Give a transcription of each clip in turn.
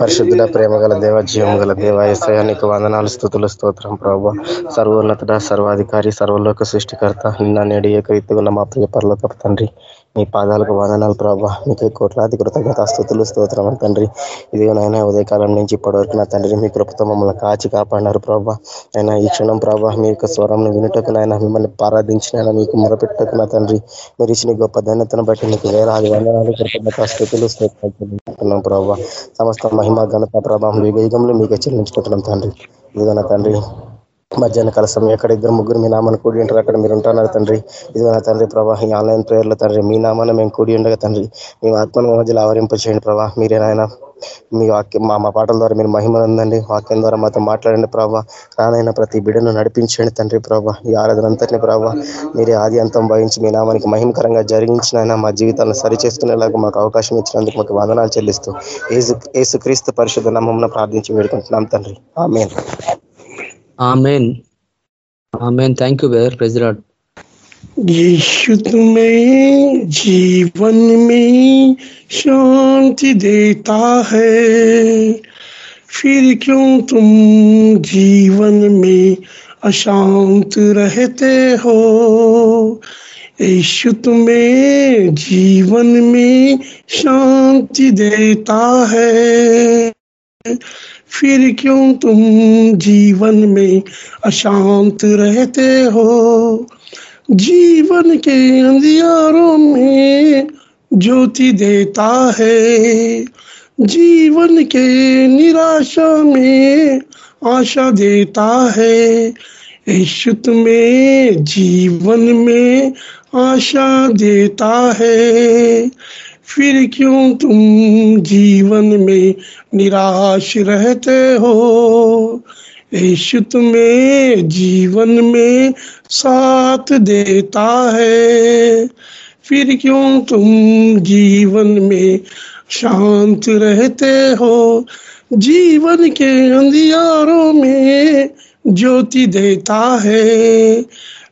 పరిశుద్ధుల ప్రేమ గల దేవ జీవం గల దేవ ఎసయానికి వందనాలు స్థుతులు స్తోత్రం ప్రభావ సర్వోన్నత సర్వాధికారి సర్వలోక సృష్టికర్త నిన్న నేడు ఏకరీతిగా మా ప్రియ పరలోక తండ్రి. మీ పాదాలకు వందనాలు ప్రభావ మీకే కోట్లాది కృతజ్ఞత స్థుతులు స్తోత్రం తండ్రి. ఇది నాయన ఉదయకాలం నుంచి ఇప్పటివరకు నా తండ్రి మీ కృపతో మమ్మల్ని కాచి కాపాడినారు ప్రభావ అయినా ఈ క్షణం ప్రభా మీ యొక్క స్వరం వినుటకు నాయన మిమ్మల్ని పారాధించిన మీకు మొరపెట్టకు నా తండ్రి. మీరు ఇచ్చిన గొప్ప ధన్యతను బట్టి మీకు వేలాది వందనాలు కృతజ్ఞత స్థుతులు స్తోత్రం ప్రభావ సమస్త మహిమ ఘనత ప్రభావం వివేగంలో మీకు చెల్లించుకుంటున్నాం తండ్రి. ఇదిగో నా తండ్రి. మధ్యాహ్న కలసం సమయం ఎక్కడ ఇద్దరు ముగ్గురు మీ నామాన్ని కూడి ఉంటారు అక్కడ మీరు ఉంటున్నారు తండ్రి. ఇది నా తండ్రి ప్రభా ఈ ఆన్లైన్ ప్రేయర్లో తండ్రి మీ నామాన్ని మేము కూడి ఉండగా తండ్రి మీ ఆత్మను మధ్యలో ఆవరింప చేయండి ప్రభా. మీరే నాయన మీ వాక్యం మా మా పాటల ద్వారా మీరు మహిమ ఉందండి వాక్యం ద్వారా మాతో మాట్లాడండి ప్రభా. రానైనా ప్రతి బిడ్డను నడిపించండి తండ్రి ప్రభా. ఈ ఆరాధన అంతటిని ప్రభావ మీరే ఆది అంతం భావించి మీ నామానికి మహిమకరంగా జరిగించిన మా జీవితాలను సరిచేసుకునేలాగా మాకు అవకాశం ఇచ్చినందుకు మాకు వందనాలు చెల్లిస్తూ ఏసు ఏసుక్రీస్తు పరిశుద్ధ నామం ప్రార్థించి వేడుకుంటున్నాం తండ్రి. ఆమె आमेन आमेन थैंक यू वेर प्रेजराट यीशु तुम्हें जीवन में शांति देता है। फिर क्यों तुम जीवन में अशांत रहते हो? यीशु तुम्हें जीवन में शांति देता है। फिर क्यों तुम जीवन में अशांत रहते हो? जीवन के अंधियारों में ज्योति देता है। जीवन के निराशा में आशा देता है। यीशु में, जीवन में आशा देता है। फिर क्यों तुम जीवन में निराश रहते हो? यीशु तुम्हें जीवन में साथ देता है। फिर क्यों तुम जीवन में शांत रहते हो? जीवन के अंधियारों में ज्योति देता है।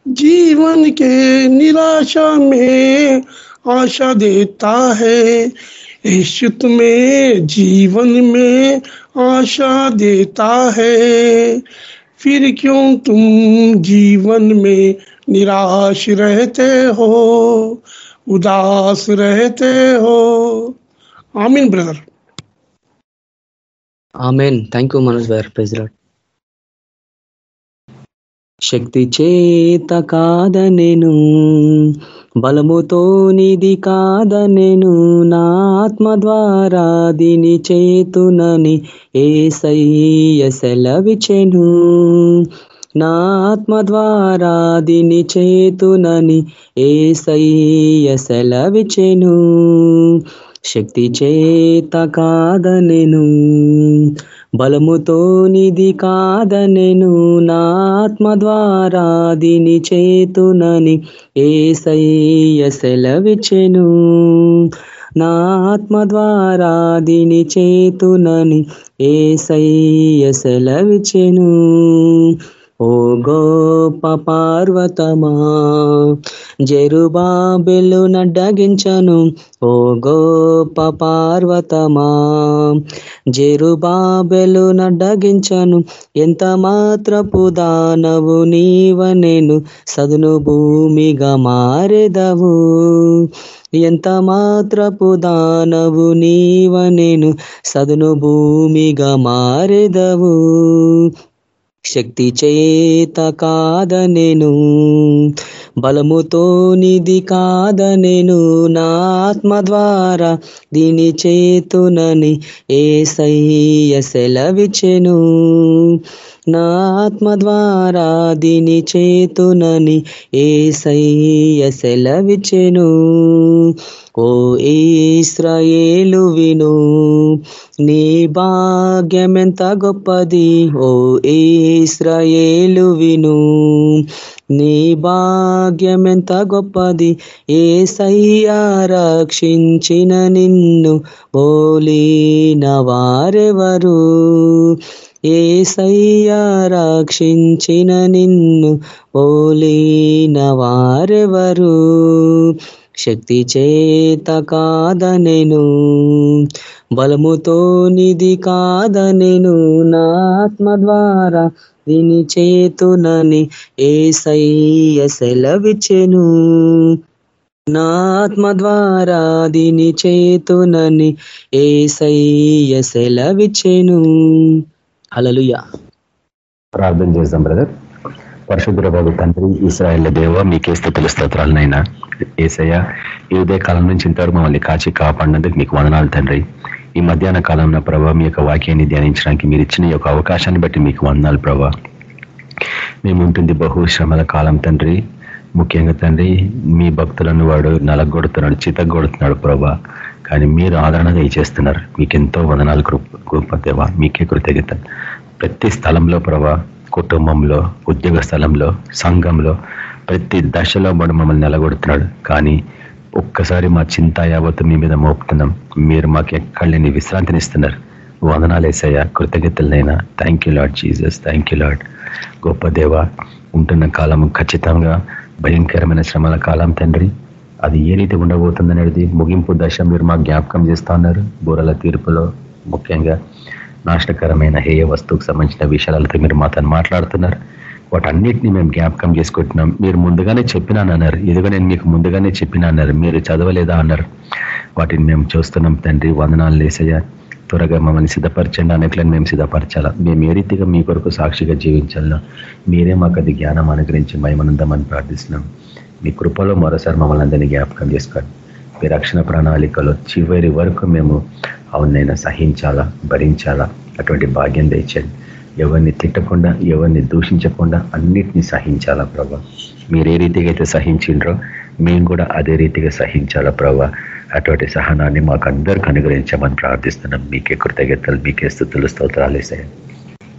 जीवन के निराशा में आशा देता है यीशु में जीवन में आशा देता है फिर क्यों तुम जीवन में निराश रहते हो उदास रहते हो आमीन brother amen thank you Manoj గారు ప్రెజరాట్ శక్తి చేత కాదనెను బలముతో నిది కాదనెను నా ఆత్మ ద్వారా దిని చేతునని ఏసయ్య సెలవిచెను నా ఆత్మ ద్వారా దిని చేతునని ఏసయ్య సెలవిచెను శక్తి చేత కాదనెను బలముతో నిది కాదనెను నాత్మ ద్వారా దిని చేతునని ఏసయ్య సెలవిచెను నా ఆత్మ ద్వారా దిని చేతునని ఏసయ్య సెలవిచెను ఓ గోప పార్వతమా జరుబాబెలు నడ్డగించను. ఓ గోప పార్వతమా జరుబాబెలు నడ్డగించను. ఎంత మాత్రపు దానవు నీవనెను సదును భూమిగా మారెదవు. ఎంత మాత్రపు దానవు నీవనెను సదును భూమిగా మారెదవు. శక్తి చేత కాదనెను బలముతో నిధి కాదనెను నా ఆత్మ ద్వారా దీని చేతునని ఏసయ్య సెలవిచెను నా ఆత్మ ద్వారా దీని చేతునని ఏసయ్య సెలవిచెను ఓ ఈశ్రయేలు విను నీ భాగ్యమెంత గొప్పది. ఓ ఈశ్రయేలు విను నీ భాగ్యమెంత గొప్పది. ఏ సయ్యా రక్షించిన నిన్ను బోలిన వారెవరు? ఏసయ్యా రాక్షించిన రక్షించిన నిన్ను బోలిన వారెవరు? శక్తి చేత కాదనెను బలముతో నిధి కాదనెను. నాత్మ ద్వారా దీని చేతునని ఏసయ్య సెలవిచ్చెను. నాత్మ ద్వారా దీని చేతునని ఏసయ్య సెలవిచ్చెను. హల్లెలూయా. ప్రార్థన చేద్దాం బ్రదర్. పరిశుద్ధ తండ్రి ఇస్రాయల్ దేవ మీకే స్థితులు స్తోత్రాలనైనా. ఏసయ్య ఈ ఉదయ కాలం నుంచి ఇంతవరకు మమ్మల్ని కాచి కాపాడినందుకు మీకు వందనాలు తండ్రి. ఈ మధ్యాహ్న కాలంలో ప్రభావ మీ యొక్క వాక్యాన్ని ధ్యానించడానికి మీరు ఇచ్చిన ఈ యొక్క అవకాశాన్ని బట్టి మీకు వందనాలు ప్రభా. మేము ఉంటుంది బహు శ్రమల కాలం తండ్రి. ముఖ్యంగా తండ్రి మీ భక్తులను వాడు నలగొడుతున్నాడు చితగొడుతున్నాడు ప్రభా. కానీ మీరు ఆదరణగా ఇచ్చేస్తున్నారు మీకు ఎంతో వదనాలు కృప గొప్ప దేవ. మీకే కృతజ్ఞత. ప్రతి స్థలంలో ప్రభా కుటుంబంలో ఉద్యోగ స్థలంలో సంఘంలో ప్రతి దశలో మనం మమ్మల్ని నిలగొడుతున్నాడు. కానీ ఒక్కసారి మా చింత యావత్తు మీ మీద మోపుతున్నాం. మీరు మాకు ఎక్కడ లేని విశ్రాంతిని ఇస్తున్నారు వందనాలు వేసాయా కృతజ్ఞతలనైనా. Thank you Lord Jesus thank you Lord గొప్ప దేవ ఉంటున్న కాలం ఖచ్చితంగా భయంకరమైన శ్రమల కాలం తండ్రి. అది ఏ రీతి ఉండబోతుందనేది ముగింపు దశ మీరు మా జ్ఞాపకం చేస్తా ఉన్నారు. బూరల తీర్పులో ముఖ్యంగా నాశనకరమైన హేయ వస్తువుకు సంబంధించిన విషయాలతో మీరు మాతో మాట్లాడుతున్నారు. వాటన్నిటిని మేము జ్ఞాపకం చేసుకుంటున్నాం. మీరు ముందుగానే చెప్పినానన్నారు ఇదిగో నేను మీకు ముందుగానే చెప్పినా అన్నారు. మీరు చదవలేదా అన్నారు. వాటిని మేము చూస్తున్నాం తండ్రి. వందనాలు లేసయ్యా త్వరగా మమ్మల్ని సిద్ధపరచండి. అనేకలను మేము సిద్ధపరచాలా? మేము ఏ రీతిగా మీ కొరకు సాక్షిగా జీవించాలన్నా మీరే మాకు అది జ్ఞానం అనుగ్రహించి మయమనందమని ప్రార్థిస్తున్నాం. మీ కృపలో మరోసారి మమ్మల్ని అందరినీ జ్ఞాపకం చేసుకోండి. మీ రక్షణ ప్రణాళికలో చివరి వరకు మేము అవునైనా సహించాలా భరించాలా? అటువంటి భాగ్యం తెచ్చండి ఎవరిని తిట్టకుండా ఎవరిని దూషించకుండా అన్నిటినీ సహించాలా ప్రభా? మీరు ఏ రీతిగా అయితే సహించిండ్రో మేము కూడా అదే రీతిగా సహించాలా ప్రభా? అటువంటి సహనాన్ని మాకు అందరికి అనుగ్రహించమని ప్రార్థిస్తున్నాం. మీకే కృతజ్ఞతలు మీకే స్థుతులు స్తోత్రాలు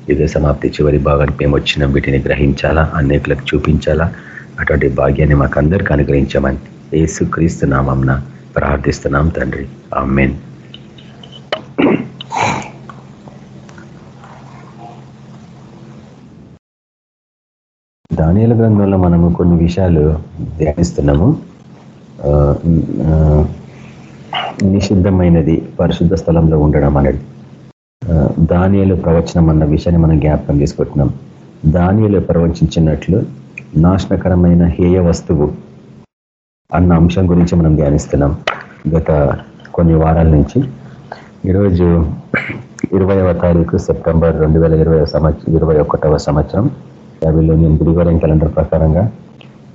ఇదే సమాప్తి చివరి భాగానికి మేము వచ్చిన. వీటిని గ్రహించాలా? అనేకులకు చూపించాలా? అటువంటి భాగ్యాన్ని మాకు అందరికి అనుగ్రహించమని ఏసుక్రీస్తు నామంన ప్రార్థిస్తున్నాం తండ్రి. ఆమెన్. దానియల గ్రంథంలో మనము కొన్ని విషయాలు ధ్యానిస్తున్నాము. నిషిద్ధమైనది పరిశుద్ధ స్థలంలో ఉండడం అనేది. దానియలు ప్రవచనం అన్న విషయాన్ని మనం జ్ఞాపకం చేసుకుంటున్నాం. దానియలు ప్రవచించినట్లు నాశనకరమైన హేయ వస్తువు అన్న అంశం గురించి మనం ధ్యానిస్తున్నాం గత కొన్ని వారాల నుంచి. ఈరోజు ఇరవైవ తారీఖు సెప్టెంబర్ రెండు వేల ఇరవై సంవత్సరం ఇరవై ఒకటవ సంవత్సరం. నేను గ్రిగోరియన్ క్యాలెండర్ ప్రకారంగా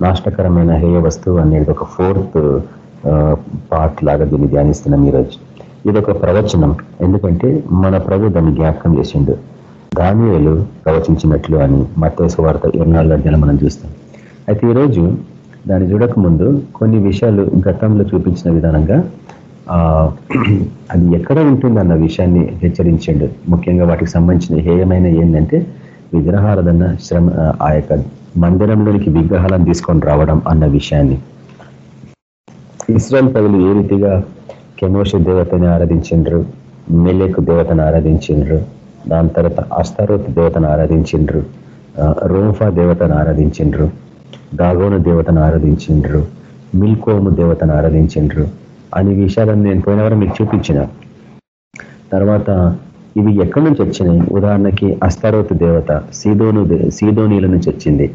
నాష్టకరమైన హేయ వస్తువు అనేది ఒక ఫోర్త్ పార్ట్ లాగా దీన్ని ధ్యానిస్తున్నాం ఈరోజు. ఇది ఒక ప్రవచనం. ఎందుకంటే మన ప్రభు దాన్ని జ్ఞాపకం చేసిండు. దానియలు ప్రవచించినట్లు అని మత్తేసు వార్త ఇరవై నాలుగు మనం చూస్తాం. అయితే ఈరోజు దాన్ని చూడక ముందు కొన్ని విషయాలు గతంలో చూపించిన విధానంగా అది ఎక్కడ ఉంటుంది అన్న విషయాన్ని హెచ్చరించండు. ముఖ్యంగా వాటికి సంబంధించిన హేయమైన ఏంటంటే విగ్రహారాధన శ్రమ ఆ యొక్క మందిరంలోనికి విగ్రహాలను తీసుకొని రావడం అన్న విషయాన్ని. ఇస్రాయల్ ప్రజలు ఏ రీతిగా కెమోష దేవతని ఆరాధించిండ్రు? మెలేకు దేవతను ఆరాధించిండ్రు? దాని తర్వాత అస్తారోత్ దేవతను ఆరాధించిండ్రు. రోఫా దేవతను ఆరాధించిండ్రు. దాగోను దేవతను ఆరాధించిండ్రు. మిల్కోము దేవతను ఆరాధించిండ్రు. అనే విషయాలను నేను పోయిన మీకు చూపించిన. తర్వాత ఇవి ఎక్కడి నుంచి వచ్చినాయి? ఉదాహరణకి అస్తారోత్ దేవత సీదోను సీదోనీల నుంచి వచ్చింది.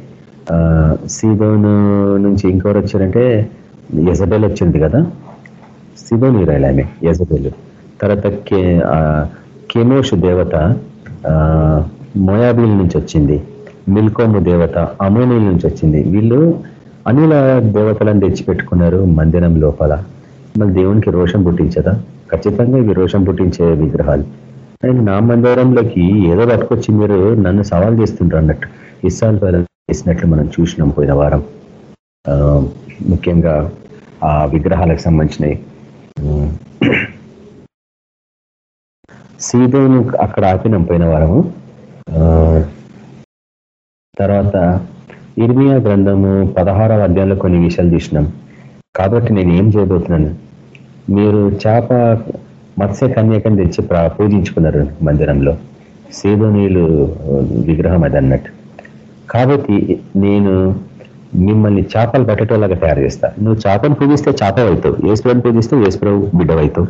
సీదోను నుంచి ఇంకెవరు వచ్చారంటే యజబెల్ వచ్చింది కదా? సీదోనీరాయలు ఆమె యజబెల్. తర్వాత కే దేవత మోయాబీల నుంచి వచ్చింది మిల్కోము దేవత అమోనీల నుంచి వచ్చింది. వీళ్ళు అనిల దేవతలను తెచ్చిపెట్టుకున్నారు మందిరం లోపల. మళ్ళీ దేవునికి రోషం పుట్టించదా? ఖచ్చితంగా ఇవి రోషం పుట్టించే విగ్రహాలు. అండ్ నా మందిరంలోకి ఏదో పట్టుకొచ్చి మీరు నన్ను సవాల్ చేస్తుంటారు అన్నట్టు. ఇస్సాల్ చేసినట్లు మనం చూసినాం పోయిన వారం. ముఖ్యంగా ఆ విగ్రహాలకు సంబంధించినవి. సీదోను అక్కడ ఆపినాం పోయిన వారము. తర్వాత ఇర్మియా గ్రంథము పదహారవ అధ్యాయంలో కొన్ని విషయాలు చూసినాం. కాబట్టి నేను ఏం చేయబోతున్నాను? మీరు చేప మత్స్య కన్యకని తెచ్చి పూజించుకున్నారు మందిరంలో. సేదోనీలు విగ్రహం అది అన్నట్టు. కాబట్టి నేను మిమ్మల్ని చేపలు పట్టేటోలాగా తయారు చేస్తా. నువ్వు చేపను పూజిస్తే చేప అవుతావు. ఏసుప్రభుని పూజిస్తే ఏసుప్రభు బిడ్డవైతావు.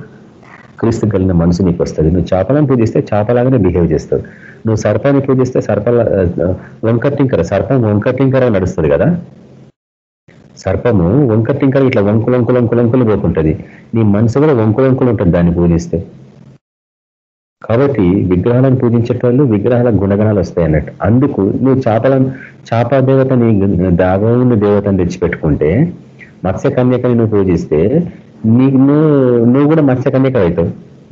క్రీస్తు కలిగిన మనసు నీకు వస్తుంది. నువ్వు చేపలను పూజిస్తే చేపలాగానే బిహేవ్ చేస్తావు. నువ్వు సర్పాన్ని పూజిస్తే సర్పల వంకటింకర సర్పం వంకటింకర నడుస్తుంది కదా? సర్పము వంకటింకర ఇట్లా వంకులు వంకులు వంకులు వంకులు నీ మనసు కూడా వంకులు వంకులు ఉంటుంది దాన్ని పూజిస్తే. కాబట్టి విగ్రహాలను పూజించేటోళ్ళు విగ్రహాల గుణగణాలు వస్తాయి అన్నట్టు. అందుకు నువ్వు చేపలను చేప దేవతని నీ దేవతని దేవతను తెచ్చిపెట్టుకుంటే మత్స్య కన్యకని నువ్వు పూజిస్తే నీకు నువ్వు నువ్వు కూడా మత్స్యకన్యక అవుతావు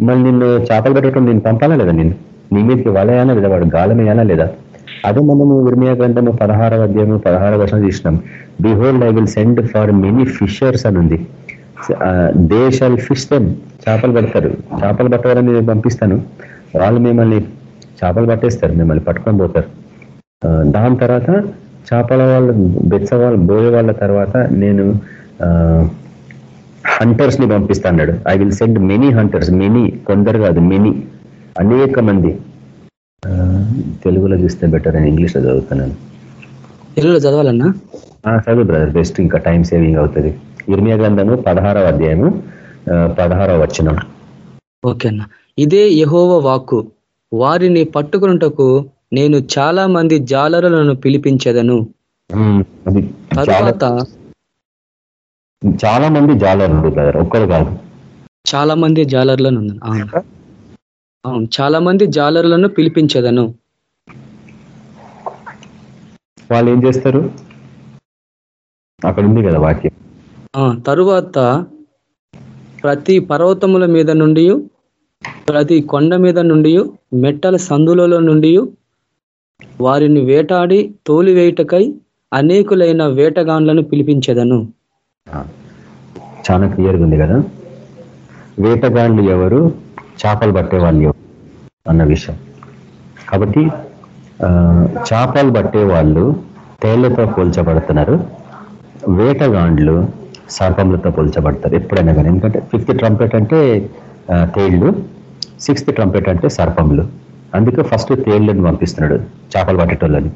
మళ్ళీ నిన్ను చేపలు పెట్టడం నేను పంపాలా లేదా నేను నీ మీదకి వలయాలా లేదా? వాడు గాలమేయాలా లేదా? అదే మనము విర్మియా గ్రంథము పదహారవ అధ్యాయము పదహార వర్షం చూసినాం. Behold I will send for many fishers అని ఉంది. దే షాల్ ఫిష్ దెమ్ చేపలు పడతారు. చేపలు పట్టవారని నేను పంపిస్తాను. వాళ్ళు మిమ్మల్ని చేపలు పట్టేస్తారు మిమ్మల్ని పట్టుకొని పోతారు. దాని తర్వాత చేపల వాళ్ళు బెచ్చ వాళ్ళు బోయే వాళ్ళ తర్వాత నేను హంటర్స్ని పంపిస్తా అన్నాడు. I will send many hunters many కొందరు కాదు మెనీ అనేక మంది. తెలుగులో చూస్తే బెటర్ అని ఇంగ్లీష్లో చదువుతున్నాను. తెలుగులో చదవాలన్నా? చదువు బ్రదర్ బెస్ట్ ఇంకా టైం సేవింగ్ అవుతుంది. ఇర్మియా గ్రంథము పదహారవ అధ్యాయము పదహారవ వచనం. ఓకే అన్న. ఇదే యహోవ వాక్కు. వారిని పట్టుకున్నటకు నేను చాలా మంది జాలరులను పిలిపించదను. తరువాత చాలా మంది జాలర్లు బ్రదర్ ఒక్కరు కాదు. చాలా మంది జాలర్లను అవును. చాలా మంది జాలర్లను పిలిపించదను. వాళ్ళు ఏం చేస్తారు? అక్కడ ఉంది కదా వాక్యం. ఆ, తరువాత ప్రతి పర్వతముల మీద నుండి ప్రతి కొండ మీద నుండి మెట్టల సందులలో నుండి వారిని వేటాడి తోలివేయుటకై అనేకులైన వేటగాండ్లను పిలిపించెదను. చాలా క్లియర్గా ఉంది కదా? వేటగాళ్ళు ఎవరు? చేపలు పట్టే వాళ్ళు ఎవరు? అన్న విషయం. కాబట్టి ఆ, చేపలు పట్టే వాళ్ళు తేళ్ళతో పోల్చబడుతున్నారు. వేటగాండ్లు సర్పములతో పోల్చబడతారు ఎప్పుడైనా కానీ. ఎందుకంటే ఫిఫ్త్ ట్రంపెట్ అంటే తేళ్ళు తేళ్ళు సిక్స్త్ ట్రంపెట్ అంటే సర్పములు. అందుకే ఫస్ట్ తేళ్ళను పంపిస్తున్నాడు చేపలు పట్టేటోళ్ళని.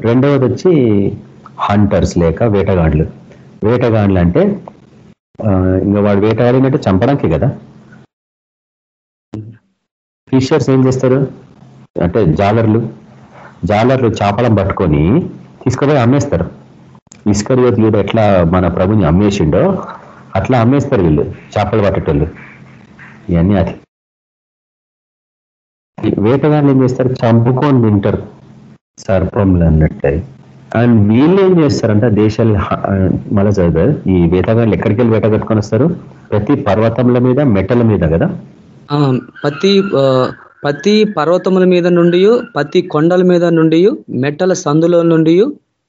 రెండవది వచ్చి హంటర్స్ లేక వేటగాండ్లు వేటగాళ్ళు అంటే ఇంకా వాడు వేటగాడినట్టు చంపడానికి కదా? ఫిషర్స్ ఏం చేస్తారు? అంటే జాలర్లు జాలర్లు చేపలం పట్టుకొని తీసుకుపోయి అమ్మేస్తారు. ఇస్కరియోత్ యూడు ఎట్లా మన ప్రభుని అమ్మేసిండో అట్లా అమ్మేస్తారు వీళ్ళు చేపలు పట్టేటోళ్ళు. ఇవన్నీ అట్లా. వేటగాళ్ళు ఏం చేస్తారు? చంపుకొని తింటారు. సర్పంలు అన్నట్టు. అండ్ వీళ్ళు ఏం చేస్తారంటే దేశాలు మళ్ళీ చదివారు ఈ వేటగాళ్ళు ఎక్కడికి వెళ్ళి వేట కట్టుకొని వస్తారు? ప్రతి పర్వతముల మీద మెట్టల మీద కదా? ప్రతి ప్రతి పర్వతముల మీద నుండి ప్రతి కొండల మీద నుండి మెట్టల సందులో నుండి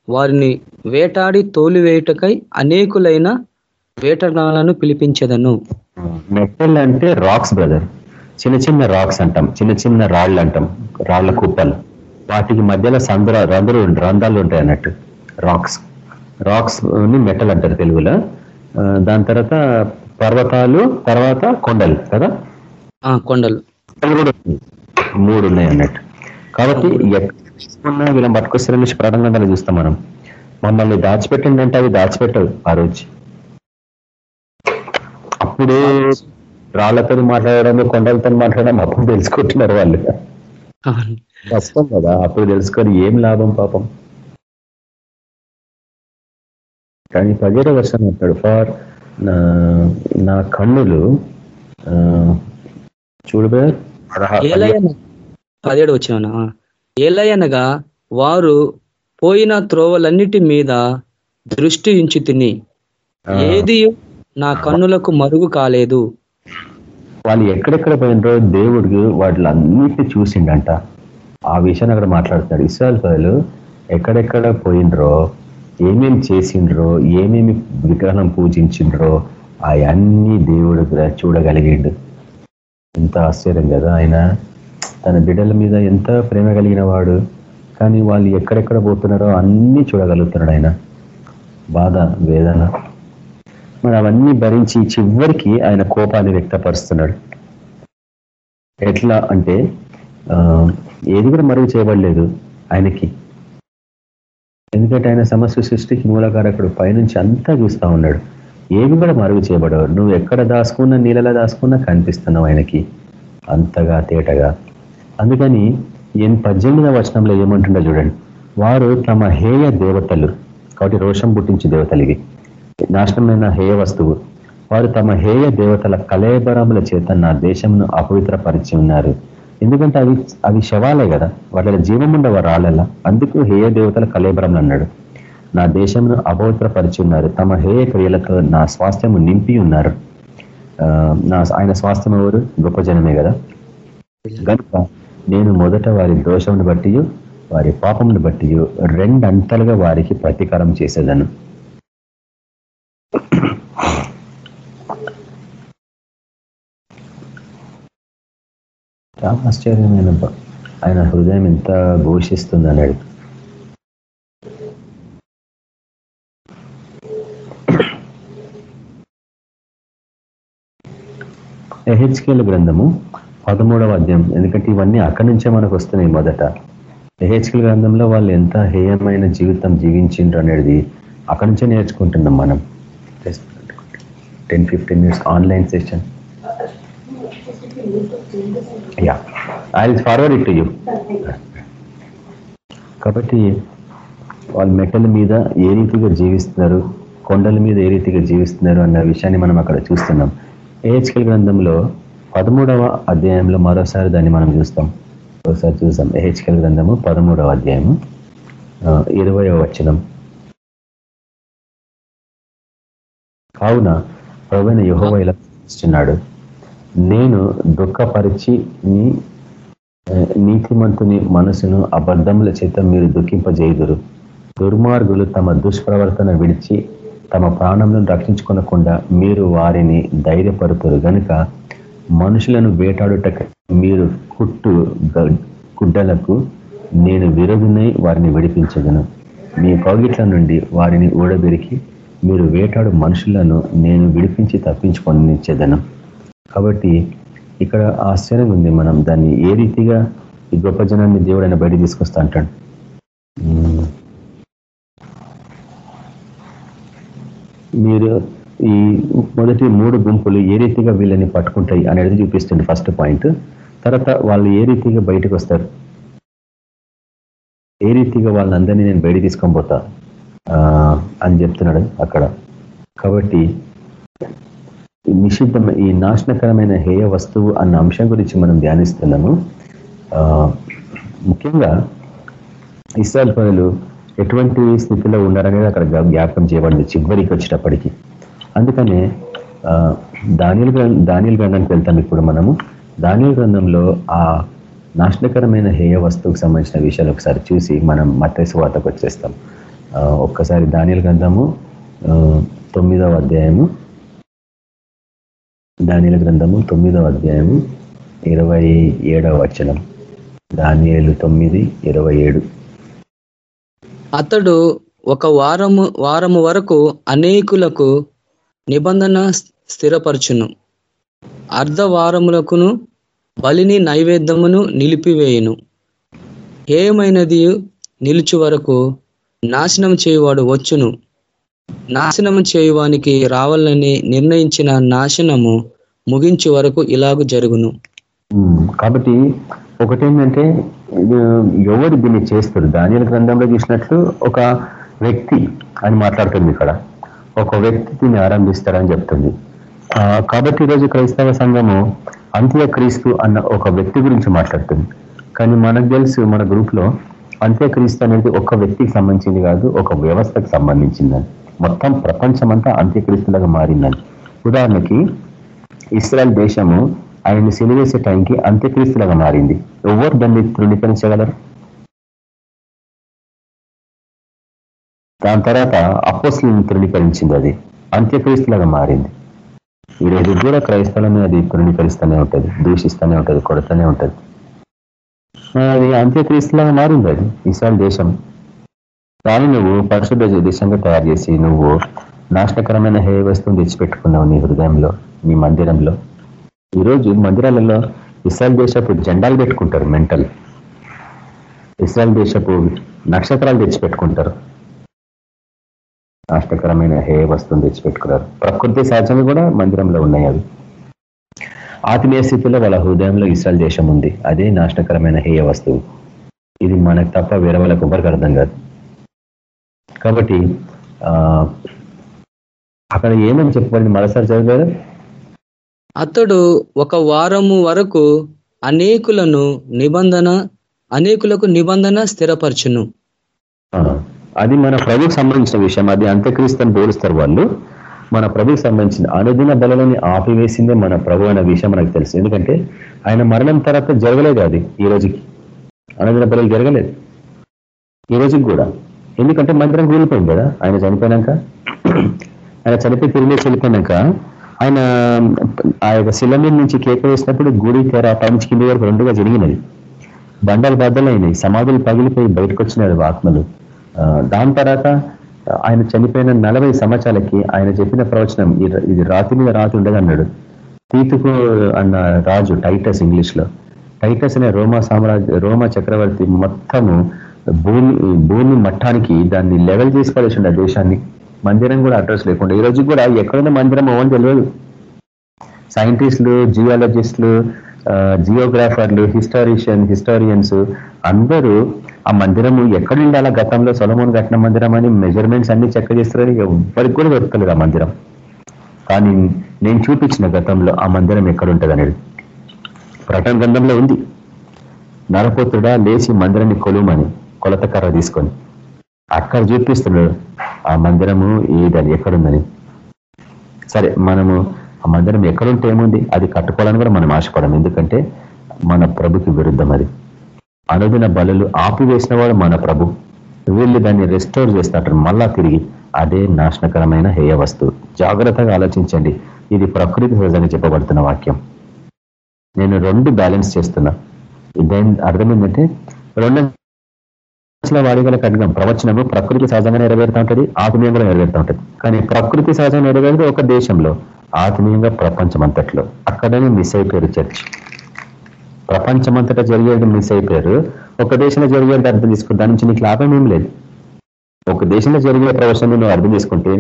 వారిని వేటాడి తోలివేయుటకై అనేకులైన వేటగాళ్ళను పిలిపించెదను. మెటల్ అంటే రాక్స్ బ్రదర్ చిన్న చిన్న రాక్స్ అంటాం. చిన్న చిన్న రాళ్ళు అంటాం. రాళ్ళ కుప్పలు. వాటికి మధ్యలో సంద్ర రంధ్రు రంధ్రాలు ఉంటాయి అన్నట్టు. రాక్స్ రాక్స్ని మెటల్ అంటారు తెలుగులో. దాని తర్వాత పర్వతాలు తర్వాత కొండలు కదా? కొండలు. మూడు ఉన్నాయి అన్నట్టు. కాబట్టి ఎక్కడ వీళ్ళని పట్టుకొస్తారని ప్రారంభంగా చూస్తాం మనం. మమ్మల్ని దాచిపెట్టిందంటే అవి దాచిపెట్టవు ఆ రోజు. అప్పుడు రాళ్ళతో మాట్లాడడం కొండలతో మాట్లాడడం అప్పుడు తెలుసుకుంటున్నారు వాళ్ళు. కష్టం కదా అప్పుడు తెలుసుకొని ఏం లాభం పాపం? కానీ పదిహేడవ వర్షం అంటాడు ఫార్ నా కన్నులు ఆ, చూడు బ్రదర్, పదహా- ఏలయన పదిహేడు వచ్చిన ఏలయనగా వారు పోయిన త్రోవలన్నిటి మీద దృష్టి ఉంచి తిని ఏది నా కన్నులకు మరుగు కాలేదు? వాళ్ళు ఎక్కడెక్కడ పోయినరో దేవుడు వాటిలన్నిటిని చూసిండంట. ఆ విషయాన్ని అక్కడ మాట్లాడుతున్నాడు. ఇస్రాయల్ ప్రజలు ఎక్కడెక్కడ పోయినరో ఏమేమి చేసిండ్రో ఏమేమి విగ్రహం పూజించిండ్రో అవన్నీ దేవుడు చూడగలిగిండు. ఎంత ఆశ్చర్యం కదా ఆయన తన బిడ్డల మీద ఎంత ప్రేమ కలిగిన వాడు. కానీ వాళ్ళు ఎక్కడెక్కడ పోతున్నారో అన్నీ చూడగలుగుతున్నాడు ఆయన. బాధ వేదన. మరి అవన్నీ భరించి చివరికి ఆయన కోపాన్ని వ్యక్తపరుస్తున్నాడు. ఎట్లా అంటే ఆ, ఏది కూడా మరుగు చేయబడలేదు ఆయనకి. ఎందుకంటే ఆయన సమస్య సృష్టికి మూలకారకుడు పైనుంచి అంతా చూస్తా ఉన్నాడు. ఏవి కూడా మరుగు చేయబడవు. నువ్వు ఎక్కడ దాచుకున్నా నీళ్ళలో దాచుకున్నా కనిపిస్తున్నావు ఆయనకి. అంతగా తేటగా. అందుకని ఏం పద్దెనిమిదవ వచనంలో ఏమంటుండో చూడండి. వారు తమ హేయ దేవతలు కాబట్టి రోషం పుట్టించి దేవతలు ఇవి నాశనమైన హేయ వస్తువు. వారు తమ హేయ దేవతల కలేబరముల చేత నా దేశంను అపవిత్రపరిచి ఉన్నారు. ఎందుకంటే అవి అవి శవాలే కదా. వాటిలో జీవం ఉండవు రాళ్ళ అందుకు హేయ దేవతల కలేబరములు అన్నాడు. నా దేశంను అపవిత్రపరిచి ఉన్నారు. తమ హేయ క్రియలతో నా స్వాస్థ్యము నింపి ఉన్నారు. ఆ, నా ఆయన స్వాస్థ్యం ఎవరు? గొప్ప జనమే కదా. కనుక నేను మొదట వారి దోషమును బట్టి వారి పాపమును బట్టి రెండంతలుగా వారికి ప్రతీకారం చేసేదాను. చాలా ఆశ్చర్యమైన ఆయన హృదయం ఎంత ఘోషిస్తుంది అన్నాడు ఎహెచ్కేల గ్రంథము పదమూడవ అధ్యాయం. ఎందుకంటే ఇవన్నీ అక్కడి నుంచే మనకు వస్తున్నాయి మొదట. ఎహెచ్కేల గ్రంథంలో వాళ్ళు ఎంత హేయమైన జీవితం జీవించిండ్రు అనేది అక్కడి నుంచే నేర్చుకుంటున్నాం మనం. Ten fifteen minutes online session yeah. I forward it you కాబట్టి వాళ్ళు మెట్టల మీద ఏ రీతిగా జీవిస్తున్నారు కొండల మీద ఏ రీతిగా జీవిస్తున్నారు అన్న విషయాన్ని మనం అక్కడ చూస్తున్నాం. ఏహెచ్కెల్ గ్రంథంలో పదమూడవ అధ్యాయంలో మరోసారి దాన్ని మనం చూస్తాం. ఒకసారి చూసాం ఏహెచ్కెల్ గ్రంథము పదమూడవ అధ్యాయము ఇరవయవ వచనం. కావున ప్రవీణ యుహోవ ఇలా నేను దుఃఖపరిచి నీ నీతిమంతుని మనసును అబద్ధముల చేత మీరు దుఃఖింపజేయుదురు. దుర్మార్గులు తమ దుష్ప్రవర్తన విడిచి తమ ప్రాణంను రక్షించుకొనకుండా మీరు వారిని ధైర్యపరుతురు. గనుక మనుషులను వేటాడుట మీరు కుట్టు గుడ్డలకు నేను విరోధునై వారిని విడిపించగను మీ పౌగిట్ల నుండి వారిని ఊడబెరికి మీరు వేటాడు మనుషులను నేను విడిపించి తప్పించుకొని తప్పించుకొనిచ్చేదను కాబట్టి ఇక్కడ ఆశ్చర్యం ఉంది మనం దాన్ని ఏ రీతిగా ఈ గొప్ప జనాన్ని దేవుడైన బయట తీసుకొస్తా అంటాడు? మీరు ఈ మొదటి మూడు గుంపులు ఏ రీతిగా వీళ్ళని పట్టుకుంటాయి అనేది చూపిస్తుంది ఫస్ట్ పాయింట్. తర్వాత వాళ్ళు ఏ రీతిగా బయటకు వస్తారు? ఏ రీతిగా వాళ్ళందరినీ నేను బయట తీసుకొని పోతా? ఆ, అని చెప్తున్నాడు అక్కడ. కాబట్టి నిషిద్ధమైన నిషిద్ధం ఈ నాశనకరమైన హేయ వస్తువు అన్న అంశం గురించి మనం ధ్యానిస్తున్నాము. ముఖ్యంగా ఇస్రాయల్ పనులు ఎటువంటి స్థితిలో ఉన్నారనేది అక్కడ జ్ఞాపకం చేయబడింది చివరికి వచ్చేటప్పటికి. అందుకనే దానియల్ గ్రంథ దానియల్ గ్రంథానికి వెళ్తాం ఇప్పుడు మనము. దానియల్ గ్రంథంలో ఆ నాశనకరమైన హేయ వస్తువుకు సంబంధించిన విషయాలు ఒకసారి చూసి మనం మత్స్సు వార్తకు వచ్చేస్తాం. ఒక్కసారి దానియల్ గ్రంథము తొమ్మిదవ అధ్యాయము దానియల గ్రంథము తొమ్మిదవ అధ్యాయము ఇరవై ఏడవ వచనం. దానియేలు తొమ్మిది ఇరవై ఏడు. అతడు ఒక వారము వారము వరకు అనేకులకు నిబంధన స్థిరపరచును. అర్ధవారములకును బలిని నైవేద్యమును నిలిపివేయును. ఏమైనది నిలుచు వరకు నాశనం చేయువాడు వచ్చును. నాశనం చేయువానికి రావాలని నిర్ణయించిన నాశనము ముగించే వరకు ఇలాగ జరుగును. కాబట్టి ఒకటేంటంటే ఎవరు దీన్ని చేస్తారు దానియల గ్రంథంలో చూసినట్లు ఒక వ్యక్తి అని మాట్లాడుతుంది ఇక్కడ. ఒక వ్యక్తి దీన్ని ఆరంభిస్తారని చెప్తుంది. ఆ, కాబట్టి ఈరోజు క్రైస్తవ సంఘము అంత్య క్రీస్తు అన్న ఒక వ్యక్తి గురించి మాట్లాడుతుంది. కానీ మనకు తెలుసు మన గ్రూప్లో అంత్యక్రీస్తు అనేది ఒక వ్యక్తికి సంబంధించింది కాదు ఒక వ్యవస్థకు సంబంధించిందని. మొత్తం ప్రపంచమంతా అంత్యక్రీస్తులాగా మారిందని ఉదాహరణకి ఇస్రాయల్ దేశము ఆయన్ని సిలివేసే టైంకి అంత్యక్రీస్తులాగా మారింది. ఎవరు దాన్ని తృణీకరించగలరు? దాని తర్వాత అపోస్లను తృణీకరించింది అది. అంత్యక్రీస్తులాగా మారింది. ఈరోజు కూడా క్రైస్తవులని అది తృణీకరిస్తూనే ఉంటుంది దూషిస్తూనే ఉంటుంది కొడుతూనే ఉంటుంది. అది అంత్యక్రీస్తులాగా మారింది అది. ఇస్రాయల్ దేశం దాన్ని నువ్వు పరిశుభ్ర దేశంగా తయారు చేసి నువ్వు నాశనకరమైన హే వస్తువుని తెచ్చిపెట్టుకున్నావు నీ హృదయంలో నీ మందిరంలో? ఈరోజు మందిరాలలో ఇస్రాయల్ దేశపు జెండాలు పెట్టుకుంటారు మెంటల్. ఇస్రాయల్ దేశపు నక్షత్రాలు తెచ్చిపెట్టుకుంటారు. నాష్టకరమైన హే వస్తువుని తెచ్చిపెట్టుకున్నారు. ప్రకృతి సహజంగా కూడా మందిరంలో ఉన్నాయి అవి. ఆత్మీయ స్థితిలో వాళ్ళ హృదయంలో ఇస్రాయల్ దేశం ఉంది. అదే నాశనకరమైన హేయ వస్తువు. ఇది మనకు తప్ప వేరే వాళ్ళకు ఎవరికి అర్థం కాదు. కాబట్టి అక్కడ ఏమని చెప్పబడింది మరోసారి చదివారు? అతడు ఒక వారము వరకు అనేకులను నిబంధన అనేకులకు నిబంధన స్థిరపరచును. అది మన ప్రభుకి సంబంధించిన విషయం. అది అంత్యక్రీస్తుని పోలుస్తారు వాళ్ళు. మన ప్రభుకి సంబంధించిన అనుదిన బలని ఆపివేసిందే మన ప్రభు అనే విషయం మనకు తెలుసు. ఎందుకంటే ఆయన మరణం తర్వాత జరగలేదు అది. ఈ రోజుకి అనుదిన బలు జరగలేదు. ఈ రోజుకి కూడా. ఎందుకంటే మందిరం కూలిపోయింది కదా. ఆయన చనిపోయినాక ఆయన చనిపోయి తిరిగి చనిపోయినాక ఆయన ఆ యొక్క శిల మీద నుంచి కేక వేసినప్పుడు గుడి తెర పంచి కింది వరకు రెండుగా జరిగినది. బండలు బద్దలైనవి అయినాయి సమాధులు పగిలిపోయి బయటకు వచ్చినారు ఆత్మలు. దాని తర్వాత ఆయన చనిపోయిన నలభై సంవత్సరాలకి ఆయన చెప్పిన ప్రవచనం ఇది- ఇది రాతి మీద రాతి ఉండదన్నాడు తీతుకు అన్న రాజు టైటస్ ఇంగ్లీష్లో టైటస్ అనే రోమా సామ్రాజ్య రోమా చక్రవర్తి మొత్తము భూమి భూమి మట్టానికి దాన్ని లెవెల్ చేసి పడేసిండు ఆ దేశాన్ని. మందిరం కూడా అడ్రస్ లేకుండా. ఈ రోజు కూడా ఎక్కడైనా మందిరం అవ్వని తెలియదు. సైంటిస్టులు జియాలజిస్టులు జియోగ్రాఫర్లు హిస్టారిషియన్ హిస్టారియన్స్ అందరూ ఆ మందిరము ఎక్కడ ఉండాలా గతంలో సొలమోన్ కట్టిన మందిరం అని మెజర్మెంట్స్ అన్ని చెక్క చేస్తారని ఎవరికి కూడా దొరకలేదు ఆ మందిరం. కానీ నేను చూపించిన గతంలో ఆ మందిరం ఎక్కడ ఉంటుంది అనేది ప్రకటన గ్రంథంలో ఉంది. నరపుత్రుడా లేచి మందిరాన్ని కొలుమని కొలత కర్ర తీసుకొని అక్కడ చూపిస్తున్నాడు ఆ మందిరము ఏదని ఎక్కడుందని. సరే మనము ఆ మందిరం ఎక్కడుంటే ఏముంది? అది కట్టుకోవాలని కూడా మనం ఆశపడం ఎందుకంటే మన ప్రభుకి విరుద్ధం అది. అనుదిన బలులు ఆపివేసిన వాడు మన ప్రభు. వీళ్ళు దాన్ని రెస్టోర్ చేస్తున్నట్టు మళ్ళా తిరిగి అదే నాశనకరమైన హేయ వస్తువు. జాగ్రత్తగా ఆలోచించండి. ఇది ప్రకృతి సహజంగా చెప్పబడుతున్న వాక్యం. నేను రెండు బ్యాలెన్స్ చేస్తున్నా. దాని అర్థం ఏంటంటే రెండు అసలు వాడిగల ఖడ్గం ప్రవచనము ప్రకృతి సహజంగా నెరవేరుతూ ఉంటుంది ఆత్మీయంగా నెరవేరుతూ ఉంటుంది. కానీ ప్రకృతి సహజంగా నెరవేరేది ఒక దేశంలో ఆత్మీయంగా ప్రపంచం అంతట్లో అక్కడనే మిస్ అయిపోయారు చర్చ్. ప్రపంచమంతటా జరిగేది మిస్ అయిపోయారు. ఒక దేశంలో జరిగేది అర్థం తీసుకుంటే దాని నుంచి నీకు లాభం ఏం లేదు. ఒక దేశంలో జరిగే ప్రవచనం నువ్వు అర్థం చేసుకుంటే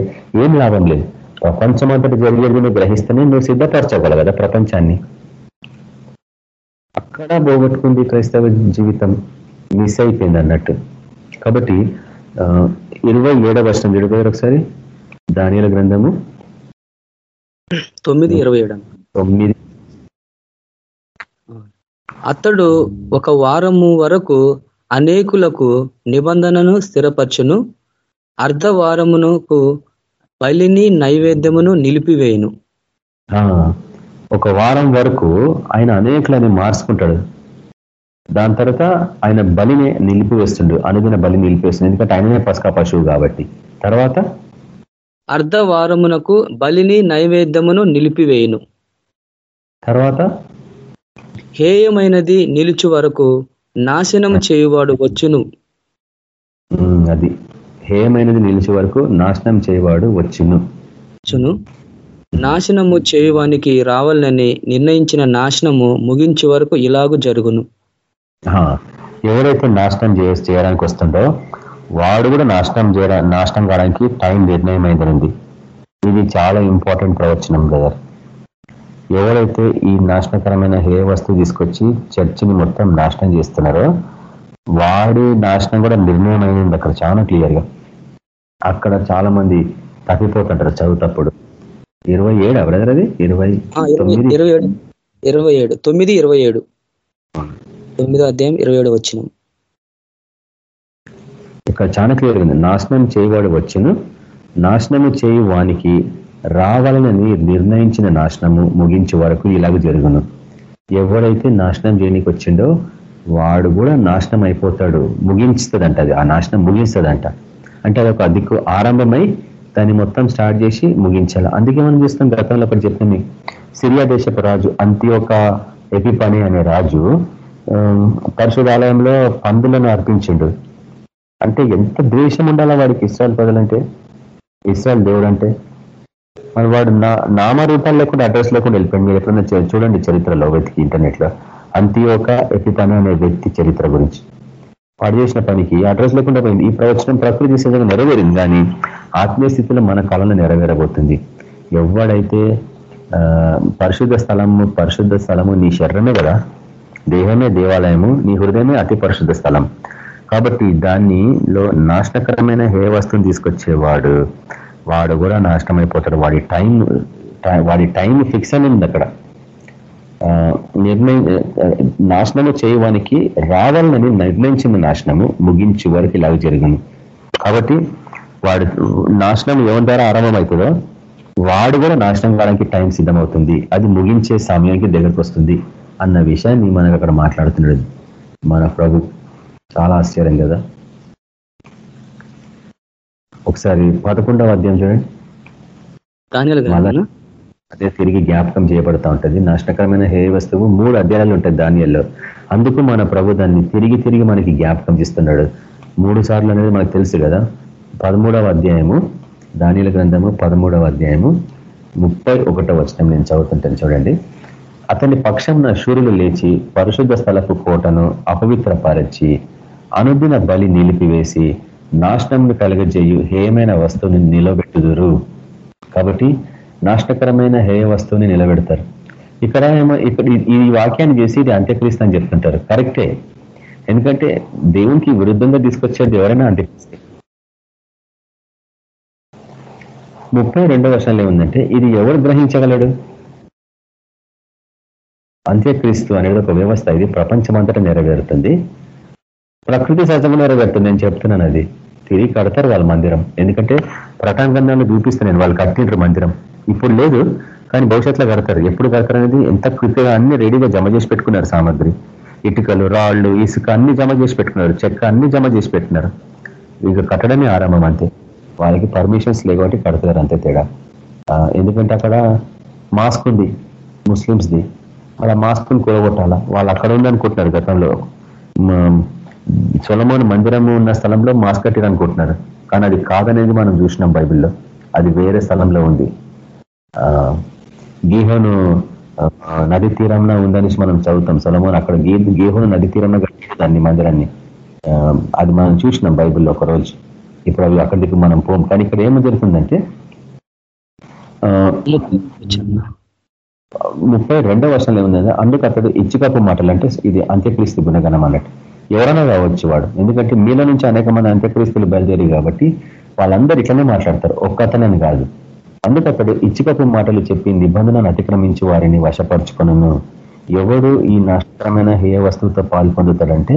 ఏం లాభం లేదు. ప్రపంచం ప్రపంచమంతటా జరిగేది నువ్వు గ్రహిస్తేనే నువ్వు సిద్ధపరచగలవు కదా ప్రపంచాన్ని. అక్కడ పోగొట్టుకుంది క్రైస్తవ జీవితం మిస్ అయిపోయింది అన్నట్టు. కాబట్టి ఇరవై ఏడవ వర్షం చూడగలరు ఒకసారి. దానిల గ్రంథము. తొమ్మిది ఇరవై ఏడు తొమ్మిది. అతడు ఒక వారము వరకు అనేకులకు నిబంధనను స్థిరపరచును. అర్ధవారమునకు బలిని నైవేద్యమును నిలిపివేయును. ఒక వారం వరకు ఆయన అనేకులని మార్చుకుంటాడు. దాని తర్వాత ఆయన బలిని నిలిపివేస్తుండు అనుదిన బలి నిలిపివేస్తుంది ఎందుకంటే ఆయననే పసకా పశువు కాబట్టి. తర్వాత? అర్ధవారమునకు బలిని నైవేద్యమును నిలిపివేయును. తర్వాత? హేయమైనది నిలుచు వరకు నాశనము చేయువాడు వచ్చును. అది. హేయమైనది నిలిచే వరకు నాశనం చేయవాడు వచ్చిను. వచ్చును. నాశనము చేయువానికి రావాలని నిర్ణయించిన నాశనము ముగించే వరకు ఇలాగు జరుగును. ఎవరైతే నాశనం చేయ చేయడానికి వస్తుండో వాడు కూడా నాశనం చేయ నాశనం కావడానికి టైం నిర్ణయమైంది ఇది చాలా ఇంపార్టెంట్ ప్రవచనం కదా ఎవరైతే ఈ నాశనకరమైన హే వస్తువు తీసుకొచ్చి చర్చిని మొత్తం నాశనం చేస్తున్నారో వాడి నాశనం కూడా నిర్ణయమైంది అక్కడ చాలా క్లియర్గా అక్కడ చాలా మంది తప్పిపోతుంటారు చదువుతప్పుడు. ఇరవై ఏడు బ్రదర్ అది? ఇరవై తొమ్మిది? ఇరవై ఏడు. ఇరవై ఏడు. తొమ్మిది ఇరవై ఏడు. తొమ్మిదో అధ్యాయం ఇరవై ఏడు వచ్చిన ఇక్కడ చాలా క్లియర్ ఉంది నాశనం చేయవాడు వచ్చును. నాశనము చేయు వానికి రావాలని నిర్ణయించిన నాశనము ముగించే వరకు ఇలాగ జరుగును. ఎవడైతే నాశనం చేయడానికి వచ్చిండో వాడు కూడా నాశనం అయిపోతాడు. ముగించుతుందంట అది. ఆ నాశనం ముగిస్తుందంట అంటే అదొక దిక్కు ఆరంభమై దాన్ని మొత్తం స్టార్ట్ చేసి ముగించాలి. అందుకే మనం చూస్తాం గతంలో ఒకటి చెప్పిన సిరియా దేశపు రాజు అంత్యోక ఎపిపని అనే రాజు పరిశుధాలయంలో పందులను అర్పించిండు. అంటే ఎంత ద్వేషం ఉండాలా వాడికి ఇస్రాయల్ ప్రజలంటే? ఇస్రాయల్ దేవుడు అంటే మరి వాడు నా నామరూపాలు లేకుండా అడ్రస్ లేకుండా వెళ్ళిపోయింది మీరు ఎప్పుడైనా చూడండి చరిత్రలో వెతికి ఇంటర్నెట్లో అంత్యోక ఎపితను అనే వ్యక్తి చరిత్ర గురించి. వాడు చేసిన పనికి అడ్రస్ లేకుండా పోయింది. ఈ ప్రవచనం ప్రకృతి సహజంగా నెరవేరింది కానీ ఆత్మీయ స్థితిలో మన కాలంలో నెరవేరబోతుంది. ఎవడైతే పరిశుద్ధ స్థలము పరిశుద్ధ స్థలము నీ శరీరమే కదా దేహమే దేవాలయము నీ హృదయమే అతి పరిశుద్ధ స్థలం. కాబట్టి దానిలో నాశనకరమైన హే వస్తువుని తీసుకొచ్చేవాడు. వాడు కూడా నాశనం అయిపోతాడు వాడి టైం వాడి టైం ఫిక్స్ అని ఉంది అక్కడ నిర్ణయం నాశనము చేయవానికి రావాలని నిర్ణయించిన నాశనము. ముగించే వరకు ఇలాగ జరిగింది. కాబట్టి వాడు నాశనం ఎవరి ద్వారా ఆరంభమవుతుందో వాడు కూడా నాశనం కావడానికి టైం సిద్ధమవుతుంది. అది ముగించే సమయానికి దగ్గరకు వస్తుంది. అన్న విషయాన్ని మనకు అక్కడ మాట్లాడుతున్నాడు మన ప్రభు. చాలా ఆశ్చర్యం కదా. ఒకసారి పదకొండవ అధ్యాయం చూడండి? అదే తిరిగి జ్ఞాపకం చేయబడతా ఉంటది. నాశనకరమైన హే వస్తువు మూడు అధ్యాయాలు ఉంటాయి దానియల్లో. అందుకు మన ప్రభు దాన్ని తిరిగి తిరిగి మనకి జ్ఞాపకం చేస్తున్నాడు. మూడు సార్లు అనేది మనకు తెలుసు కదా. పదమూడవ అధ్యాయము దానియల గ్రంథము పదమూడవ అధ్యాయము ముప్పై ఒకటో వచనం నేను చదువుతుంటాను చూడండి. అతని పక్షంన శూరులు లేచి పరిశుద్ధ స్థలపు కోటను అపవిత్రపరచి అనుదిన బలి నిలిపివేసి నాశనంను కలగజేయు హేయమైన వస్తువుని నిలబెట్టుదురు. కాబట్టి నాశనకరమైన హేయ వస్తువుని నిలబెడతారు. ఇక్కడ ఏమో ఇక్కడ ఈ- వాక్యాన్ని చేసి ఇది అంత్యక్రీస్తు అని చెప్తుంటారు కరెక్టే. ఎందుకంటే దేవునికి విరుద్ధంగా తీసుకొచ్చేది ఎవరైనా అంత్యక్రీస్తు. ముప్పై రెండో వర్షాలు ఏముందంటే ఇది ఎవరు గ్రహించగలడు? అంత్యక్రీస్తు అనేది ఒక వ్యవస్థ. ఇది ప్రపంచమంతటా నెరవేరుతుంది. ప్రకృతి సహజంగా నెరవేరుతుంది నేను చెప్తున్నాను అది. తిరిగి కడతారు వాళ్ళ మందిరం. ఎందుకంటే ప్రటాంగణాన్ని చూపిస్తున్నాను వాళ్ళు కట్టిండ్రు మందిరం. ఇప్పుడు లేదు కానీ భవిష్యత్తులో కడతారు. ఎప్పుడు కడతారు అనేది ఎంత క్విక్గా అన్ని రెడీగా జమ చేసి పెట్టుకున్నారు సామాగ్రి. ఇటుకలు రాళ్ళు ఇసుక అన్ని జమ చేసి పెట్టుకున్నారు. చెక్క అన్ని జమ చేసి పెట్టినారు. ఇక కట్టడమే ఆరంభం అంతే. వాళ్ళకి పర్మిషన్స్ లేకపోతే కడతారు అంతే తేడా. ఎందుకంటే అక్కడ మాస్క్ ఉంది ముస్లిమ్స్ది. అలా మాస్కుని కూడగొట్టాలా వాళ్ళు అక్కడ ఉందనుకుంటున్నారు గతంలో. మ- మందిరము ఉన్న స్థలంలో మాస్క్ కట్టిరు అనుకుంటున్నారు కానీ అది కాదనేది మనం చూసినాం బైబిల్లో. అది వేరే స్థలంలో ఉంది. ఆ, గీహోను ఆ, నది తీరంలో ఉందని మనం చదువుతాం. సొలమోన్ అక్కడ గీ గీహోను నది తీరంలో కట్టారు దాన్ని మందిరాన్ని. ఆ, అది మనం చూసినాం బైబిల్లో ఒకరోజు. ఇప్పుడు అవి అక్కడికి మనం పోం. కానీ ఇక్కడ ఏమి జరుగుతుందంటే ఆ, ముప్పై రెండో వర్షంలో ఏముందంటే అందుకు అతడు ఇచ్చికపు మాటలు అంటే ఇది అంత్యక్రీస్తు గుణగణం అన్నట్టు. ఎవరైనా కావచ్చు వాడు. ఎందుకంటే మీలో నుంచి అనేక మంది అంత్యక్రీస్తులు బయలుదేరి కాబట్టి వాళ్ళందరూ ఇట్లనే మాట్లాడతారు. ఒక్కతనని కాదు. అందుకు అతడు ఇచ్చికపు మాటలు చెప్పి నిబంధనను అతిక్రమించి వారిని వశపరుచుకును ఎవడు ఈ నష్టమైన హేయ వస్తువుతో పాల్పొందుతాడంటే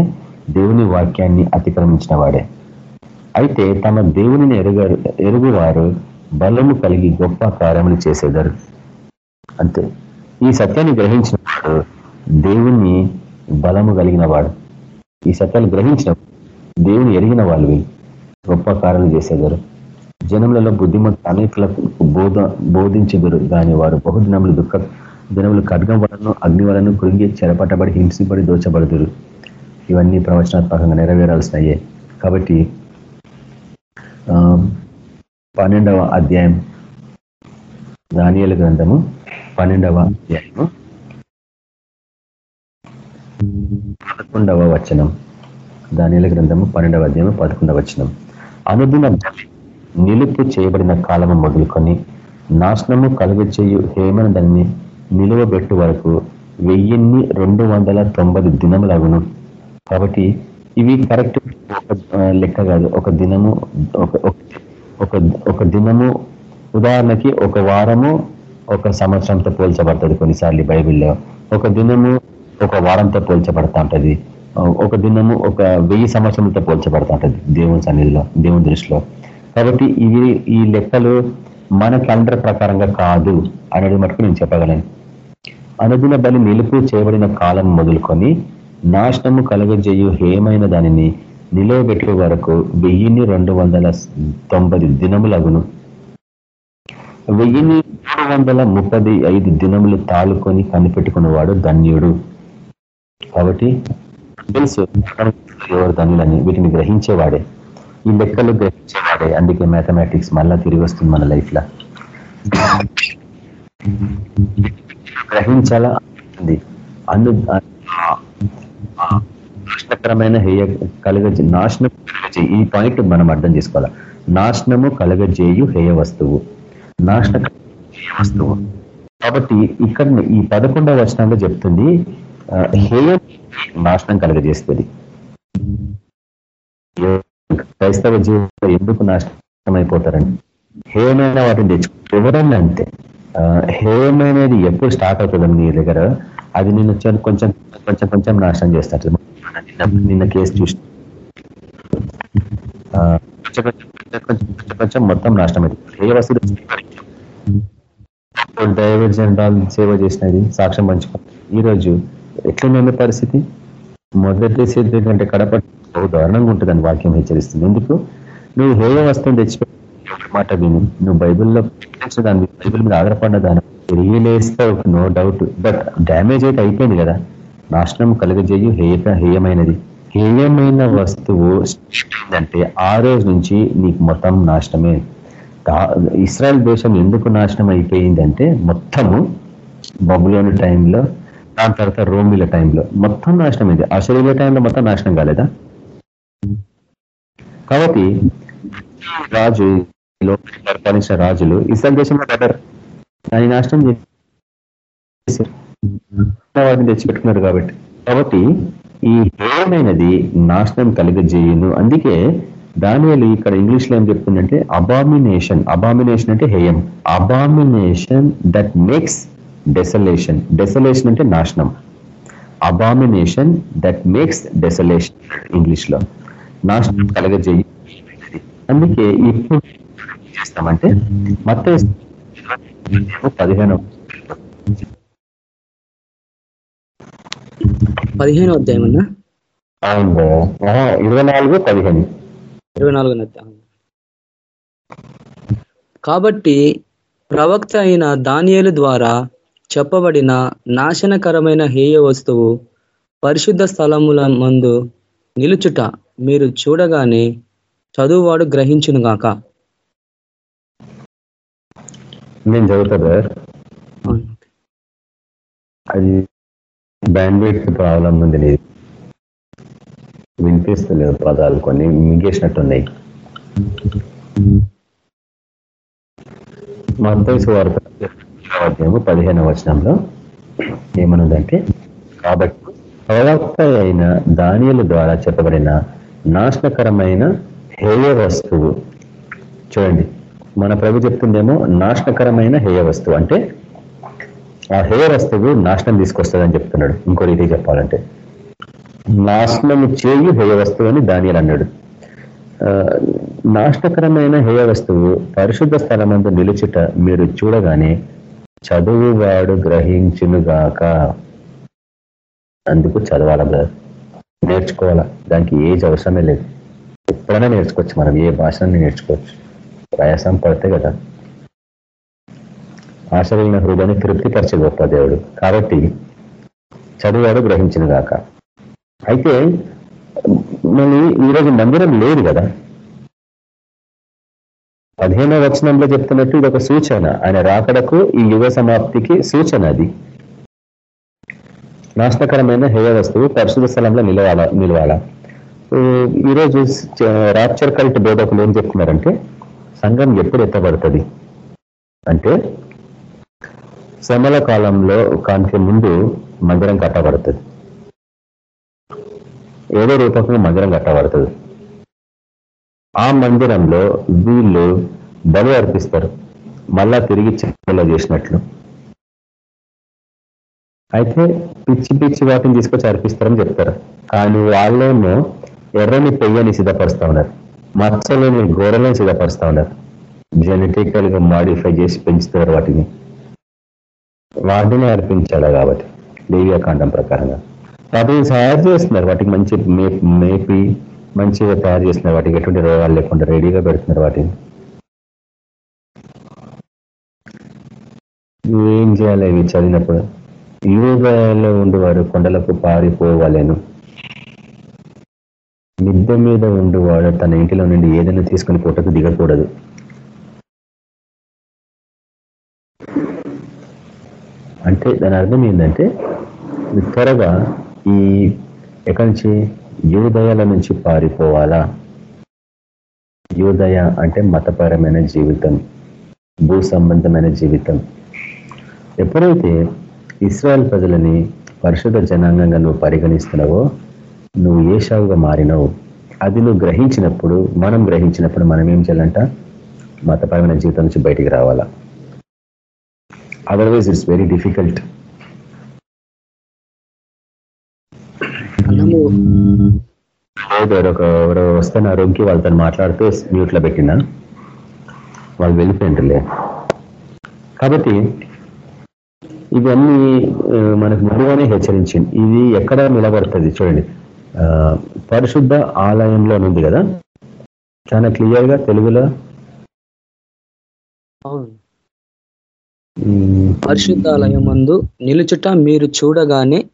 దేవుని వాక్యాన్ని అతిక్రమించిన వాడే. అయితే తమ దేవునిని ఎరుగారు ఎరుగువారు బలము కలిగి గొప్ప కార్యములు చేసేదారు. అంతే. ఈ సత్యాన్ని గ్రహించిన వాడు దేవుణ్ణి బలము కలిగిన వాడు. ఈ సత్యాలు గ్రహించిన దేవుని ఎరిగిన వాళ్ళు వీళ్ళు. గొప్ప కార్యాలు చేసేదారు జనములలో బుద్ధిమంత అనేకులకు బోధ బోధించుదురు దాని వారు బహుదినములు దుఃఖ దినములు ఖడ్గం వలను అగ్ని వలను కృంగి చెరపట్టబడి హింసింపడి దోచబడుదురు. ఇవన్నీ ప్రవచనాత్మకంగా నెరవేరాల్సినయ్యే కాబట్టి ఆ, పన్నెండవ అధ్యాయం దానియలు గ్రంథము పన్నెండవ అధ్యాయము. పదకొండవ వచనం. దానియల గ్రంథము పన్నెండవ అధ్యాయము పదకొండవ వచనం. అనుదిన నిలుపు చేయబడిన కాలము మొదలుకొని నాశనము కలుగ చేయు హేమన దాన్ని నిలువబెట్టు వరకు వెయ్యిన్ని రెండు వందల తొంభై దినములగును. కాబట్టి ఇవి కరెక్ట్ లెక్క కాదు. ఒక దినము ఒక దినము ఉదాహరణకి ఒక వారము ఒక సంవత్సరంతో పోల్చబడుతుంది. కొన్నిసార్లు బైబిల్లో ఒక దినము ఒక వారంతో పోల్చబడతా ఉంటది. ఒక దినము ఒక వెయ్యి సంవత్సరంతో పోల్చబడతా ఉంటుంది దేవుని సన్నిధిలో దేవుని దృష్టిలో. కాబట్టి ఇవి ఈ లెక్కలు మన క్యాలెండర్ ప్రకారంగా కాదు అనేది మటుకు నేను చెప్పగలను. అనుదిన బలి నిలుపు చేయబడిన కాలం మొదలుకొని నాశనము కలగజేయు హేమైన దానిని నిలవబెట్టే వరకు వెయ్యిన్ని రెండు వందల తొంభై దినములగును. వెయ్యిన్ని వందల ముప్పది ఐదు దినములు తాలుకొని కనిపెట్టుకున్నవాడు ధన్యుడు. కాబట్టి తెలుసు ఎవరు ధన్యులని వీటిని గ్రహించేవాడే. ఈ లెక్కలు గ్రహించేవాడే. అందుకే మ్యాథమెటిక్స్ మళ్ళా తిరిగి వస్తుంది మన లైఫ్లో. గ్రహించాలా? ఉంది. అందు నాశనకరమైన హేయ కలుగ నాశనం కలుగజేయి ఈ పాయింట్ మనం అర్థం చేసుకోవాలా? నాశనము కలగజేయు హేయ వస్తువు. నాశన ఏ వస్తువు. కాబట్టి ఇక్కడ ఈ పదకొండవ వచనంలో చెప్తుంది హేయం నాశనం కలగజేస్తుంది క్రైస్తవ జీవితంలో ఎందుకు నాశనం అయిపోతారండి హేయమైన వాటిని తెచ్చుకో ఎవరన్నా అంతే. హేయమైనది ఎప్పుడు స్టార్ట్ అవుతుందని నీ దగ్గర? అది నిన్ను కొంచెం కొంచెం కొంచెం నాశనం చేస్తారు నిన్న కేసు చూసి కొంచెం కొంచెం కొంచెం మొత్తం నాశనం అవుతుంది హేయ వస్తువులు అప్పుడు జనరాల్ సేవ చేసినది సాక్ష్యం పంచుకో ఈ రోజు ఎట్లుంది పరిస్థితి? మొదటి సిద్ధి కంటే కడప దారుణంగా ఉంటుందని వాక్యం హెచ్చరిస్తుంది. ఎందుకు? నువ్వు హేయ వస్తువుని తెచ్చిపెట్టి. మాట విని. నువ్వు బైబిల్లో దాన్ని బైబిల్ మీద ఆధారపడిన దాని తెలియలేస్తావు నో డౌట్. బట్ డ్యామేజ్ అయితే అయిపోయింది కదా. నాశనం కలుగజేయు. హేయ హేయమైనది. హేయమైన వస్తువు అంటే ఆ రోజు నుంచి నీకు మొత్తం నాశనమే. ఇస్రాయల్ దేశం ఎందుకు నాశనం అయిపోయిందంటే మొత్తము బబులోని టైంలో దాని తర్వాత రోమిల టైంలో మొత్తం నాశనం అయింది. అసలు టైంలో మొత్తం నాశనం కాలేదా? కాబట్టి రాజు పరిపాలించిన రాజులు ఇస్రాయల్ దేశంలో బెటర్ దాని నాశనం చేశారు వాటిని తెచ్చిపెట్టుకున్నారు కాబట్టి. కాబట్టి ఈ హేయమైనది నాశనం కలిగజేయును. అందుకే దానివల్ల ఇక్కడ ఇంగ్లీష్లో ఏం చెప్తుందంటే అబామినేషన్ అబామినేషన్ అంటే హేయం. Abomination that makes desolation desolation అంటే నాశనం. అబామినేషన్ దట్ మేక్స్ డెసలేషన్ ఇంగ్లీష్లో. నాశనం కలగజేయి. అందుకే ఇప్పుడు చేస్తామంటే మత పదిహేను. పదిహేను అధ్యాయం అన్నా అవును ఆహా, ఇరవై నాలుగు పదిహేను. ఇరవై నాలుగు అధ్యాయం. కాబట్టి ప్రవక్త అయిన దానియేలు ద్వారా చెప్పబడిన నాశనకరమైన హేయ వస్తువు పరిశుద్ధ స్థలముల మందు నిలుచుట మీరు చూడగానే చదువువాడు గ్రహించును గాక. నేను చదువుతా అది బ్యాండ్విడ్త్ ప్రాబ్లం ఉంది నీది. వినిపిస్తలేదు పదాలు కొన్ని మింగేసినట్టున్నాయి. మత్తయి వార్త అధ్యాయము పదిహేను వచనంలో ఏమనుందంటే కాబట్టి ప్రవక్త అయిన దానియుల ద్వారా చెప్పబడిన నాశనకరమైన హేయ వస్తువు. చూడండి మన ప్రభు చెప్తుందేమో నాశనకరమైన హేయ వస్తువు. అంటే ఆ హేయ వస్తువు నాశనం తీసుకొస్తుందని చెప్తున్నాడు. ఇంకో రీతి చెప్పాలంటే నాశనము చేయు హేయ వస్తువు అని దానియలు అన్నాడు. ఆ, నాశనకరమైన హేయ వస్తువు పరిశుద్ధ స్థలమందు నిలుచుట మీరు చూడగానే చదువువాడు గ్రహించునుగాక. అందుకు చదవాల బ్రదర్? నేర్చుకోవాలా? దానికి ఏజ్ అవసరమే లేదు. ఎప్పుడైనా నేర్చుకోవచ్చు మనం ఏ భాషని నేర్చుకోవచ్చు. ప్రయాసం పడితే కదా. ఆశలైన హృదయాన్ని తృప్తిపరిచే గొప్ప దేవుడు. కాబట్టి చదువాడు గ్రహించిన గాక అయితే మళ్ళీ ఈరోజు మందిరం లేదు కదా. పదిహేనో వచనంలో చెప్తున్నట్టు ఇది ఒక సూచన. ఆయన రాకడకు ఈ యుగ సమాప్తికి సూచన అది. నాశనకరమైన హేయ వస్తువు పరిశుద్ధ స్థలంలో నిలవాల నిలవాల. ఈరోజు రాప్చర్ కల్ట్ బోధకులు ఏం చెప్తున్నారంటే సంఘం ఎప్పుడు ఎత్తబడుతుంది? అంటే శ్రమల కాలంలో కాంతి ముందు మందిరం కట్టబడుతుంది. ఏదో రూపకంగా మందిరం కట్టబడుతుంది. ఆ మందిరంలో వీళ్ళు బలి అర్పిస్తారు. మళ్ళా తిరిగి చెక్కలో చేసినట్లు. అయితే పిచ్చి పిచ్చి వాటిని తీసుకొచ్చి అర్పిస్తారని చెప్తారు. కానీ వాళ్ళేమో ఎర్రని పెయ్యని సిద్ధపరుస్తూ ఉన్నారు. మచ్చలేని గోడలని సిద్ధపరుస్తూ ఉన్నారు. జెనెటికల్గా మాడిఫై చేసి పెంచుతారు వాటిని. వాటిని అర్పించాలి కాబట్టి దేవీకాండం ప్రకారంగా. వాటిని తయారు చేస్తున్నారు. వాటికి మంచి మేపి మంచిగా తయారు చేస్తున్నారు. వాటికి ఎటువంటి రోగాలు లేకుండా రెడీగా పెడుతున్నారు వాటిని. ఏం చేయాలి? ఇవి చదివినప్పుడు యూగాలో ఉండేవాడు కొండలకు పారిపోవాలేను. మిద్దె మీద ఉండేవాడు తన ఇంటిలో నుండి ఏదైనా తీసుకుని పుట్టకు దిగకూడదు. అంటే దాని అర్థం ఏంటంటే త్వరగా ఈ ఎక్కడి నుంచి యూదయాల నుంచి పారిపోవాలా? యూదయ అంటే మతపరమైన జీవితం భూ సంబంధమైన జీవితం. ఎప్పుడైతే ఇస్రాయల్ ప్రజలని పరిశుద్ధ జనాంగంగా నువ్వు పరిగణిస్తున్నావో నువ్వు ఏషావుగా మారినవు. అది నువ్వు గ్రహించినప్పుడు మనం గ్రహించినప్పుడు మనం ఏం చేయాలంట? మతపరమైన జీవితం నుంచి బయటికి రావాలా. అదర్వైజ్ ఇట్స్ వెరీ డిఫికల్ట్ లేదు ఎవరొక ఎవరో వస్తున్న రొంకి వాళ్ళతో మాట్లాడుతూ మ్యూట్లో పెట్టినా. వాళ్ళు వెళ్ళిపోయిండ్రులే. కాబట్టి ఇవన్నీ మనకు ముందుగానే హెచ్చరించింది. ఇది ఎక్కడ నిలబడుతుంది చూడండి. ఆ, పరిశుద్ధ ఆలయంలో ఉంది కదా? చాలా క్లియర్గా తెలుగులో పరిశుద్ధాలయం మందు నిలుచుట మీరు చూడగానే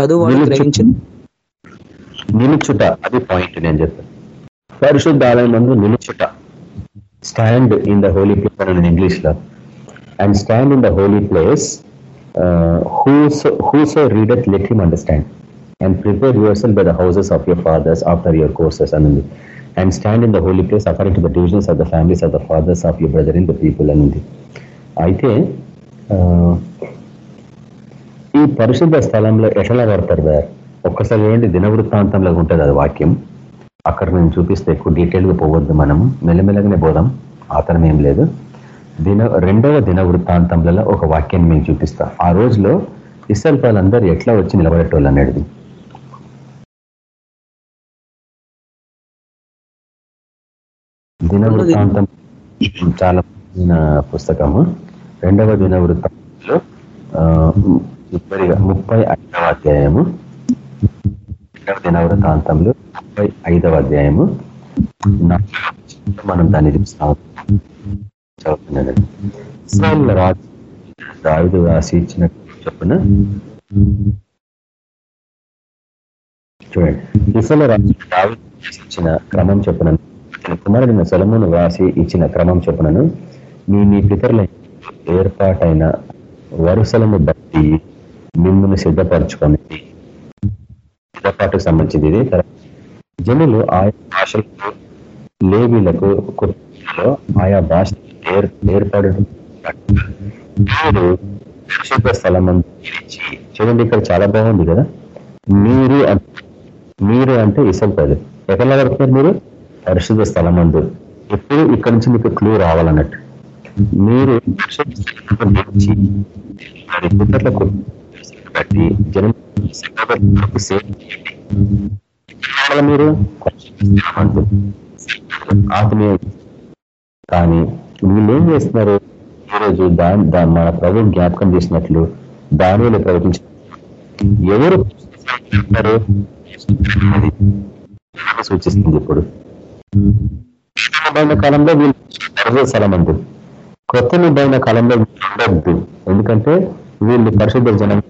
చదువువాడు నిలుచు- గ్రహించి నిలుచుట. అది పాయింట్ నేను చెప్తాను పరిశుద్ధాలయం ముందు నిలుచుట. Stand in the holy place అని ఇంగ్లీష్లో. And stand in the holy place whoso readeth let him understand and prepare your self by the houses of your fathers after your courses అని and stand in the holy place according to the divisions of the families of the fathers of your brother in the people అని అయితే ఈ పరిశుద్ధ స్థలంలో ఎట్లా పడతారు ఒక్కసారి ఏంటి దినవృత్తాంతంలో ఉంటుంది అది వాక్యం. అక్కడ మేము చూపిస్తే ఎక్కువ డీటెయిల్గా పోవద్దు మనం. మెల్లమెల్లగానే పోదాం. ఆతరం ఏం లేదు. దిన రెండవ దిన వృత్తాంతంలో ఒక వాక్యాన్ని మేము చూపిస్తాం. ఆ రోజులో ఇసల్ వాళ్ళందరూ ఎట్లా వచ్చి నిలబడేటోళ్ళు అనేది. దిన వృత్తాంతం చాలా ముఖ్యమైన పుస్తకము. రెండవ దిన వృత్తాంతంలో ఆ, చివరిగా ముప్పై ఐదవ అధ్యాయము. దినవృతాంతంలో ముప్పై ఐదవ అధ్యాయము. మనం దాన్ని చూస్తాం. చదువుతున్నాను ఇస్రాయల్ రాజు దావిదు రాసి ఇచ్చిన చెప్పున చూడండి. ఇస్రాయల్ రాజు దావిదు ఇచ్చిన క్రమం చెప్పునను కుమారుడిన సొలమును రాసి ఇచ్చిన క్రమం చెప్పునను మీ మీ పితరుల ఏర్పాటైన వరుసలను బట్టి మిమ్మల్ని సిద్ధపరచుకొని సిద్ధపాటుకు సంబంధించింది ఇది. జనులు ఆయా భాషలకు లేవీలకు కుటుంబంలో ఆయా భాష ఏర్ ఏర్పడడం మీరు పరిశుద్ధ స్థలం చూడండి ఇక్కడ చాలా బాగుంది కదా. మీరు మీరు అంటే ఇసల్ పదు ఎక్కడ పడుతున్నారు మీరు? పరిశుద్ధ స్థలం అందు ఎప్పుడు ఇక్కడ నుంచి మీకు క్లూ రావాలన్నట్టు. మీరు పరిశుద్ధ స్థలం నిలిచి వారి పితరులకు జనం సేవ చేయండి. మీరు ఆత్మీయ కానీ వీళ్ళు ఏం చేస్తున్నారు? ఈరోజు దాని దా- మన ప్రభు జ్ఞాపకం చేసినట్లు దానిలో ప్రవచించ ఎవరు సూచిస్తుంది ఇప్పుడు. నిబంధన కాలంలో వీళ్ళు పరిశుద్ధ కొత్త నిబంధన కాలంలో ఉండద్దు. ఎందుకంటే వీళ్ళు పరిశుద్ధ జనం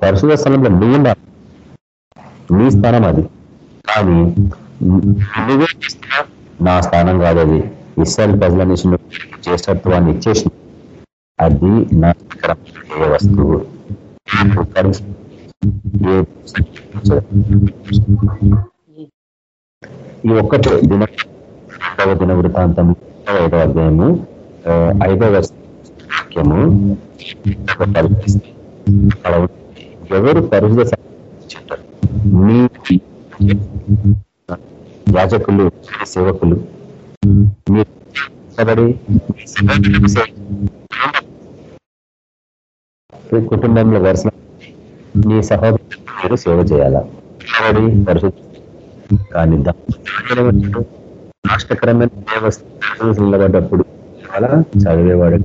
పరిశుధ స్థలంలో నువ్వు నీ స్థానం అది. కానీ నువ్వే చేస్తున్నా నా స్థానం కాదు అది. ఇస్రాయల్ ప్రజల నుంచి నువ్వు చేసేత్వాన్ని ఇచ్చేసి అది నా ఏ వస్తువు. ఈ ఒక్కటే దిన రెండవ దిన వృత్తాంతం ఐదవ అధ్యాయము ఐదవ వాక్యము ఒక అక్కడ ఎవరు పరిశుద్ధ యాజకులు సేవకులు మీరు కుటుంబంలో వరుస మీ సహోదరు సేవ చేయాలా? కబడి పరిశుద్ధ కానీ దాని నాష్టకరమైన వ్యవస్థ నిలబడ్డప్పుడు అలా చదివేవాడు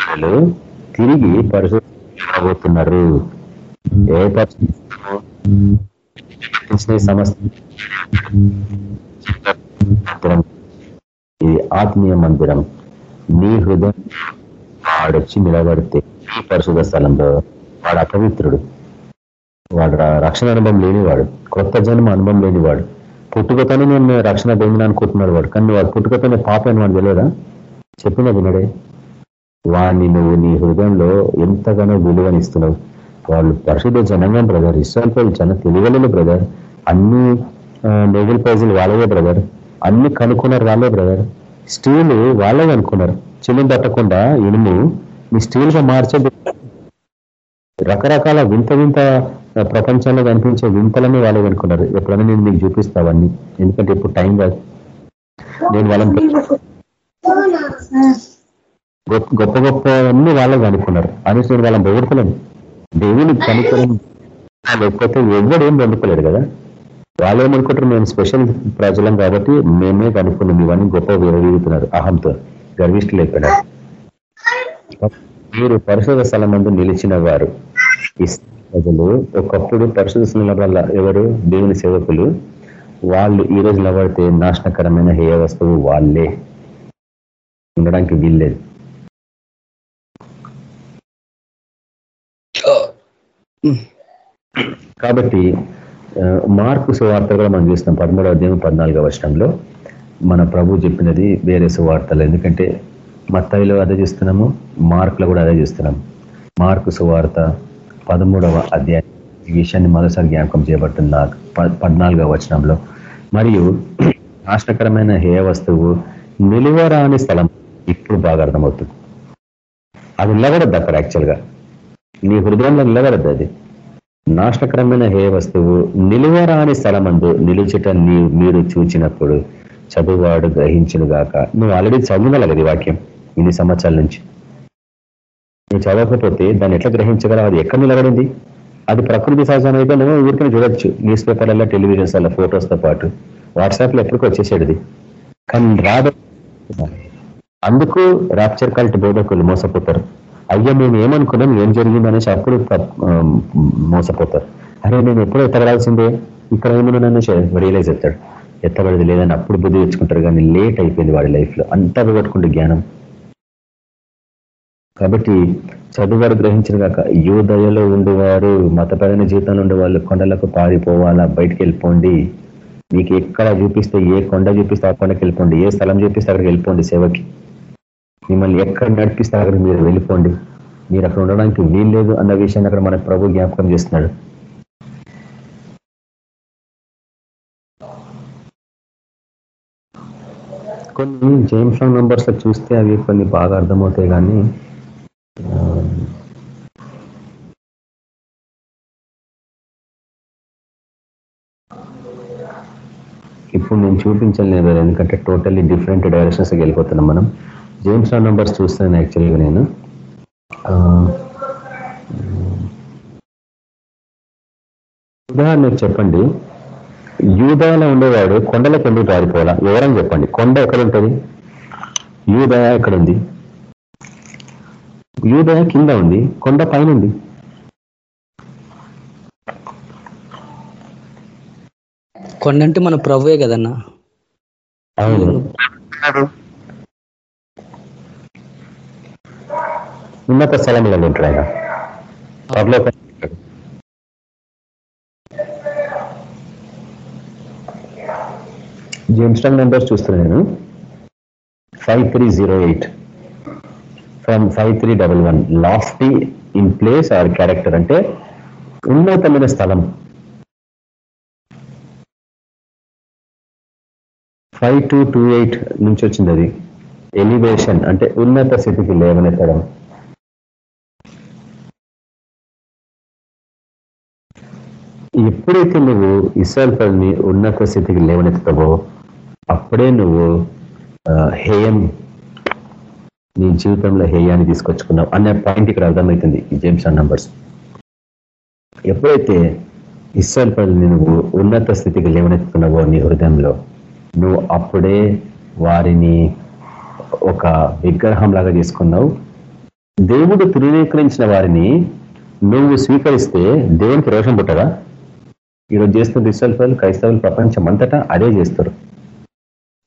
వాళ్ళు తిరిగి పరిశుభ్రబోతున్నారు ఏ పరిశోధన సమస్య? మందిరం ఇది ఆత్మీయ మందిరం. నీ హృదయం వాడొచ్చి నిలబడితే ఈ పరిశుభ్ర స్థలంలో వాడు అపవిత్రుడు. వాడు రక్షణ అనుభవం లేనివాడు కొత్త జన్మ అనుభవం లేనివాడు పుట్టుకతోనే నేను రక్షణ పొందిన అనుకుంటున్నాడు వాడు. కానీ వాడు పుట్టుకతోనే పాప అని వాడు తెలియదా? చెప్పిన వినడే. వాడిని నువ్వు నీ హృదయంలో ఎంతగానో విలువనిస్తున్నావు వాళ్ళు పరిశుద్ధ జనంగా బ్రదర్ ఇస్రాయల్ జన తెలియలేదు బ్రదర్ అన్ని నోబెల్ ప్రైజులు వాళ్ళవే బ్రదర్ అన్ని కనుక్కున్నారు వాళ్ళే బ్రదర్ స్టీల్ వాళ్ళే కనుక్కున్నారు. చిల్లు తట్టకుండా ఇనుము మీ స్టీల్గా మార్చే రకరకాల వింత వింత ప్రపంచంలో కనిపించే వింతలని వాళ్ళే కనుక్కున్నారు. ఎప్పుడైనా నేను మీకు చూపిస్తావన్నీ ఎందుకంటే ఇప్పుడు టైం కాదు. నేను వాళ్ళని గొప్ప గొప్ప అన్ని వాళ్ళే కనుక్కున్నారు అనేసి వాళ్ళని పొగుడుతున్నాను దేవుని కనుక్కోవడం లేకపోతే ఎవరు ఏం పొందుకోలేడు కదా? వాళ్ళు ఏమనుకుంటారు మేము స్పెషల్ ప్రజలం కాబట్టి మేమే కనుక్కున్నాం ఇవన్నీ గొప్ప విరవీగుతున్నారు అహంతో గర్విష్ఠులు అయిపోయినారు మీరు పరిశుధ స్థలం మందు నిలిచిన వారు. ప్రజలు ఒకప్పుడు పరిశుధ స్థలం వల్ల ఎవరు? దేవుని సేవకులు. వాళ్ళు ఈ రోజు నిలబడితే నాశనకరమైన హేయ వస్తువు వాళ్ళే. ఉండడానికి వీల్లేదు. కాబట్టి మార్పు సువార్త కూడా మనం చూస్తాం పదమూడవ అధ్యాయం పద్నాలుగవ వర్షంలో మన ప్రభు చెప్పినది వేరే సువార్తలు. ఎందుకంటే మత్తాయిలో అదే చూస్తున్నాము మార్కులో కూడా అదే చూస్తున్నాం. మార్కు సువార్త పదమూడవ అధ్యాయం ఈ విషయాన్ని మరోసారి జ్ఞాపకం చేయబడుతున్న పద్నాలుగవ వచనంలో. మరియు నాశనకరమైన హేయ వస్తువు నిలువరాని స్థలం ఇప్పుడు బాగా అర్థమవుతుంది. అది నిలబడద్దు అక్కడ యాక్చువల్గా నీ హృదయంలో నిలబడద్దు అది. నాశనకరమైన హే వస్తువు నిలువరాని స్థలమందు నిలుచుట నీ మీరు చూచినప్పుడు చదువువాడు గ్రహించును గాక నువ్వు ఆల్రెడీ చదవగలగది వాక్యం ఇన్ని సంవత్సరాల నుంచి. నువ్వు చదవకపోతే దాన్ని ఎట్లా గ్రహించగలవు? అది ఎక్కడ నిలబడింది? అది ప్రకృతి సహజం అయితే నువ్వు ఊరికనే చూడొచ్చు. న్యూస్ పేపర్లలో టెలివిజన్స్ అలా ఫొటోస్తో పాటు. వాట్సాప్లో ఎప్పటికీ వచ్చేసేది కానీ రాదు అందుకు రాప్చర్ కల్ట్ బోధకులు మోసపోతారు. అయ్యా మేము ఏమనుకున్నాం? ఏం జరిగింది అనేసి అప్పుడు మోసపోతారు. అరే నేను ఎప్పుడు ఎత్తగడాల్సిందే ఇక్కడ ఏమన్నా నన్ను? రియలైజ్ అవుతాడు. ఎత్తబడేది లేదని అప్పుడు బుద్ధి తెచ్చుకుంటారు కానీ లేట్ అయిపోయింది వాడి లైఫ్లో. అంతా పోగొట్టుకుంటే జ్ఞానం. కాబట్టి చదువువాడు గ్రహించిన కాక యూదయలో ఉండేవారు మతపరమైన జీవితంలో ఉండేవాళ్ళు కొండలకు పారిపోవాలా బయటికి వెళ్ళిపోండి. మీకు ఎక్కడ చూపిస్తే ఏ కొండ చూపిస్తే ఆ కొండకి వెళ్ళిపోండి. ఏ స్థలం చూపిస్తే అక్కడికి వెళ్ళిపోండి సేవకి. మిమ్మల్ని ఎక్కడ నడిపిస్తే అక్కడ మీరు వెళ్ళిపోండి. మీరు అక్కడ ఉండడానికి వీల్లేదు అన్న విషయాన్ని అక్కడ మన ప్రభు జ్ఞాపకం చేస్తున్నాడు. కొన్ని జేమ్స్ రాంగ్ నంబర్స్ చూస్తే అవి కొన్ని బాగా అర్థమవుతాయి కానీ ఇప్పుడు నేను చూపించలేదు ఎందుకంటే టోటల్లీ డిఫరెంట్ డైరెక్షన్స్ వెళ్ళిపోతున్నాం మనం. జేమ్స్ రాంగ్ నంబర్స్ చూస్తాను యాక్చువల్గా నేను. ఉదాహరణకు చెప్పండి. యూదయలో ఉండేవాడు కొండలకు ఎందుకు పారిపోవాలా ఎవరని చెప్పండి. కొండ ఎక్కడ ఉంటుంది యూదయ ఎక్కడ ఉంది యూదయ కింద ఉంది. కొండ పైన ఉంది కొండ అంటే మన ప్రభువే కదన్నా. అవును. ఉన్నత స్థలంలో ఉంటాడు ఆయన. పరలోక. జేమ్స్టాంగ్ నెంబర్స్ చూస్తున్నాను నేను. Five three zero eight from five three double one lofty in place or character అంటే ఉన్నతమైన స్థలం. ఫైవ్ టూ టూ ఎయిట్ నుంచి వచ్చింది అది. ఎలివేషన్ అంటే ఉన్నత స్థితికి లేవనెత్తడం. ఎప్పుడైతే నువ్వు ఇస్రాయల్ పల్ని ఉన్నత స్థితికి లేవనెత్తుతావో అప్పుడే నువ్వు హేయం నీ జీవితంలో హేయాన్ని తీసుకొచ్చుకున్నావు అనే పాయింట్ ఇక్కడ అర్థమవుతుంది ఈ జేమ్స్ నంబర్స్ ఎప్పుడైతే ఇస్రాయల్ పల్ని నువ్వు ఉన్నత స్థితికి లేవనెత్తుకున్నావో నీ హృదయంలో నువ్వు అప్పుడే వారిని ఒక విగ్రహం లాగా తీసుకున్నావు. దేవుడు తృణీకరించిన వారిని నువ్వు స్వీకరిస్తే దేవునికి రోషం పుట్టరా ఈరోజు చేస్తున్న ఇస్రాయల్ క్రైస్తవులు ప్రపంచం అంతటా అదే చేస్తారు.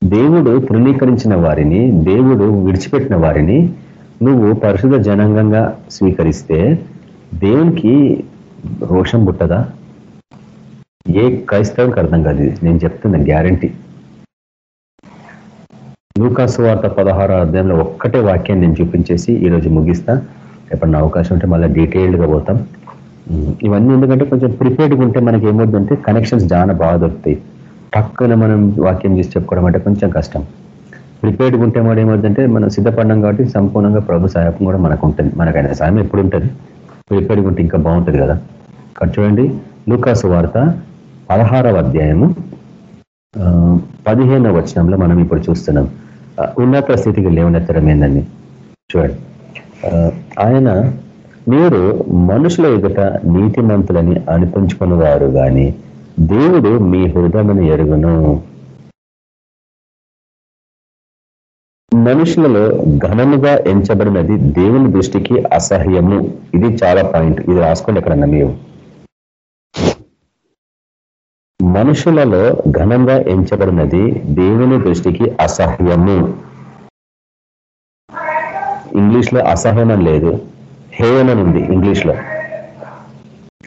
దేవుడు తృణీకరించిన వారిని దేవుడు విడిచిపెట్టిన వారిని నువ్వు పరిశుద్ధ జనాంగంగా స్వీకరిస్తే దేవునికి రోషం పుట్టదా? ఏ క్రైస్తవునికి అర్థం కాదు. నేను చెప్తున్న గ్యారంటీ. లూకాసు వార్త పదహారో అధ్యాయంలో ఒక్కటే వాక్యాన్ని నేను చూపించేసి ఈరోజు ముగిస్తా. ఎప్పుడన్నా అవకాశం ఉంటే మళ్ళీ డీటెయిల్డ్గా పోతాం. ఇవన్నీ ఎందుకంటే కొంచెం ప్రిపేర్డ్గా ఉంటే మనకి ఏమవుతుందంటే కనెక్షన్స్ చాలా బాగా దొరుకుతాయి. పక్కన మనం వాక్యం చేసి చెప్పుకోవడం అంటే కొంచెం కష్టం. ప్రిపేర్డ్గా ఉంటే మనం ఏమవుతుందంటే మనం సిద్ధపడ్డాం కాబట్టి సంపూర్ణంగా ప్రభు సాయం కూడా మనకు ఉంటుంది. మనకైనా సాయం ఎప్పుడు ఉంటుంది. ప్రిపేర్డ్గా ఉంటే ఇంకా బాగుంటుంది కదా. ఇక్కడ చూడండి లూకాసు వార్త పదహారవ అధ్యాయము పదిహేనవ వచనంలో మనం ఇప్పుడు చూస్తున్నాం. ఉన్నత స్థితికి లేవనెత్తడం ఏందని చూడండి. ఆయన మీరు మనుషుల ఎదుట నీతిమంతులని అనిపించుకునేవారు కానీ దేవుడు మీ హృదయమును ఎరుగును. మనుషులలో ఘనముగా ఎంచబడినది దేవుని దృష్టికి అసహ్యము. ఇది చాలా పాయింట్. ఇది రాసుకోండి ఎక్కడన్నా మీరు. మనుషులలో ఘనంగా ఎంచబడినది దేవుని దృష్టికి అసహ్యము. ఇంగ్లీష్లో అసహ్యం లేదు. హేవెన్ అని ఉంది ఇంగ్లీష్లో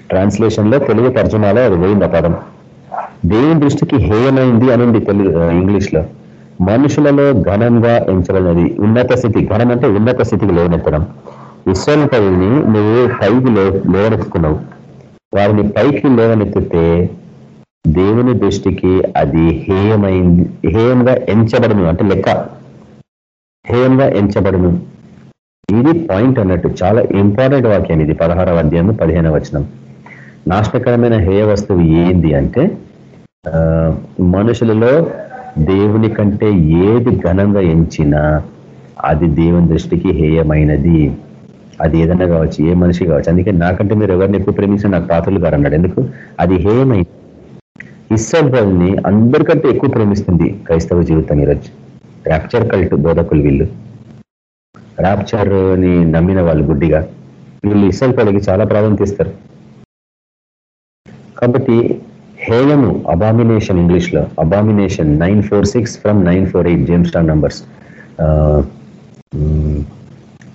ట్రాన్స్లేషన్లో తెలుగు తర్జుమాలో అది పోయింది ఆ పదం. దేవుని దృష్టికి హేయమైంది అని ఉంది తెలుగు ఇంగ్లీష్లో మనుషులలో ఘనంగా ఎంచబడినది ఉన్నత స్థితి. ఘనం అంటే ఉన్నత స్థితికి లేవనెత్తడం ఇస్రాయల్ పైని నువ్వు పైకి లేవనెత్తుకున్నావు వారిని పైకి లేవనెత్తితే దేవుని దృష్టికి అది హేయమైంది హేయంగా ఎంచబడను అంటే లెక్క. హేయంగా ఎంచబడను. ఇది పాయింట్ అన్నట్టు. చాలా ఇంపార్టెంట్ వాక్యం ఇది. పదహారవ అధ్యాయం పదిహేనవ వచనం. నాశనకరమైన హేయ వస్తువు ఏంది అంటే ఆ, మనుషులలో దేవుని కంటే ఏది ఘనంగా ఎంచినా అది దేవుని దృష్టికి హేయమైనది. అది ఏదైనా కావచ్చు ఏ మనిషి కావచ్చు. అందుకే నాకంటే మీరు ఎవరిని ఎక్కువ ప్రేమించిన నాకు పాత్రలు గారు అన్నాడు. ఎందుకు? అది హేయమైంది ఇస్రాయల్ అందరికంటే ఎక్కువ ప్రేమిస్తుంది క్రైస్తవ జీవితం ఈరోజు. ర్యాప్చర్ కల్ట్ బోధకులు వీళ్ళు. ర్యాప్చర్ని నమ్మిన వాళ్ళు గుడ్డిగా. వీళ్ళు ఇస్రాయల్ చాలా ప్రాధాన్యత ఇస్తారు. కాబట్టి హేయము అబామినేషన్ ఇంగ్లీష్లో abomination nine four six from nine four eight James star numbers.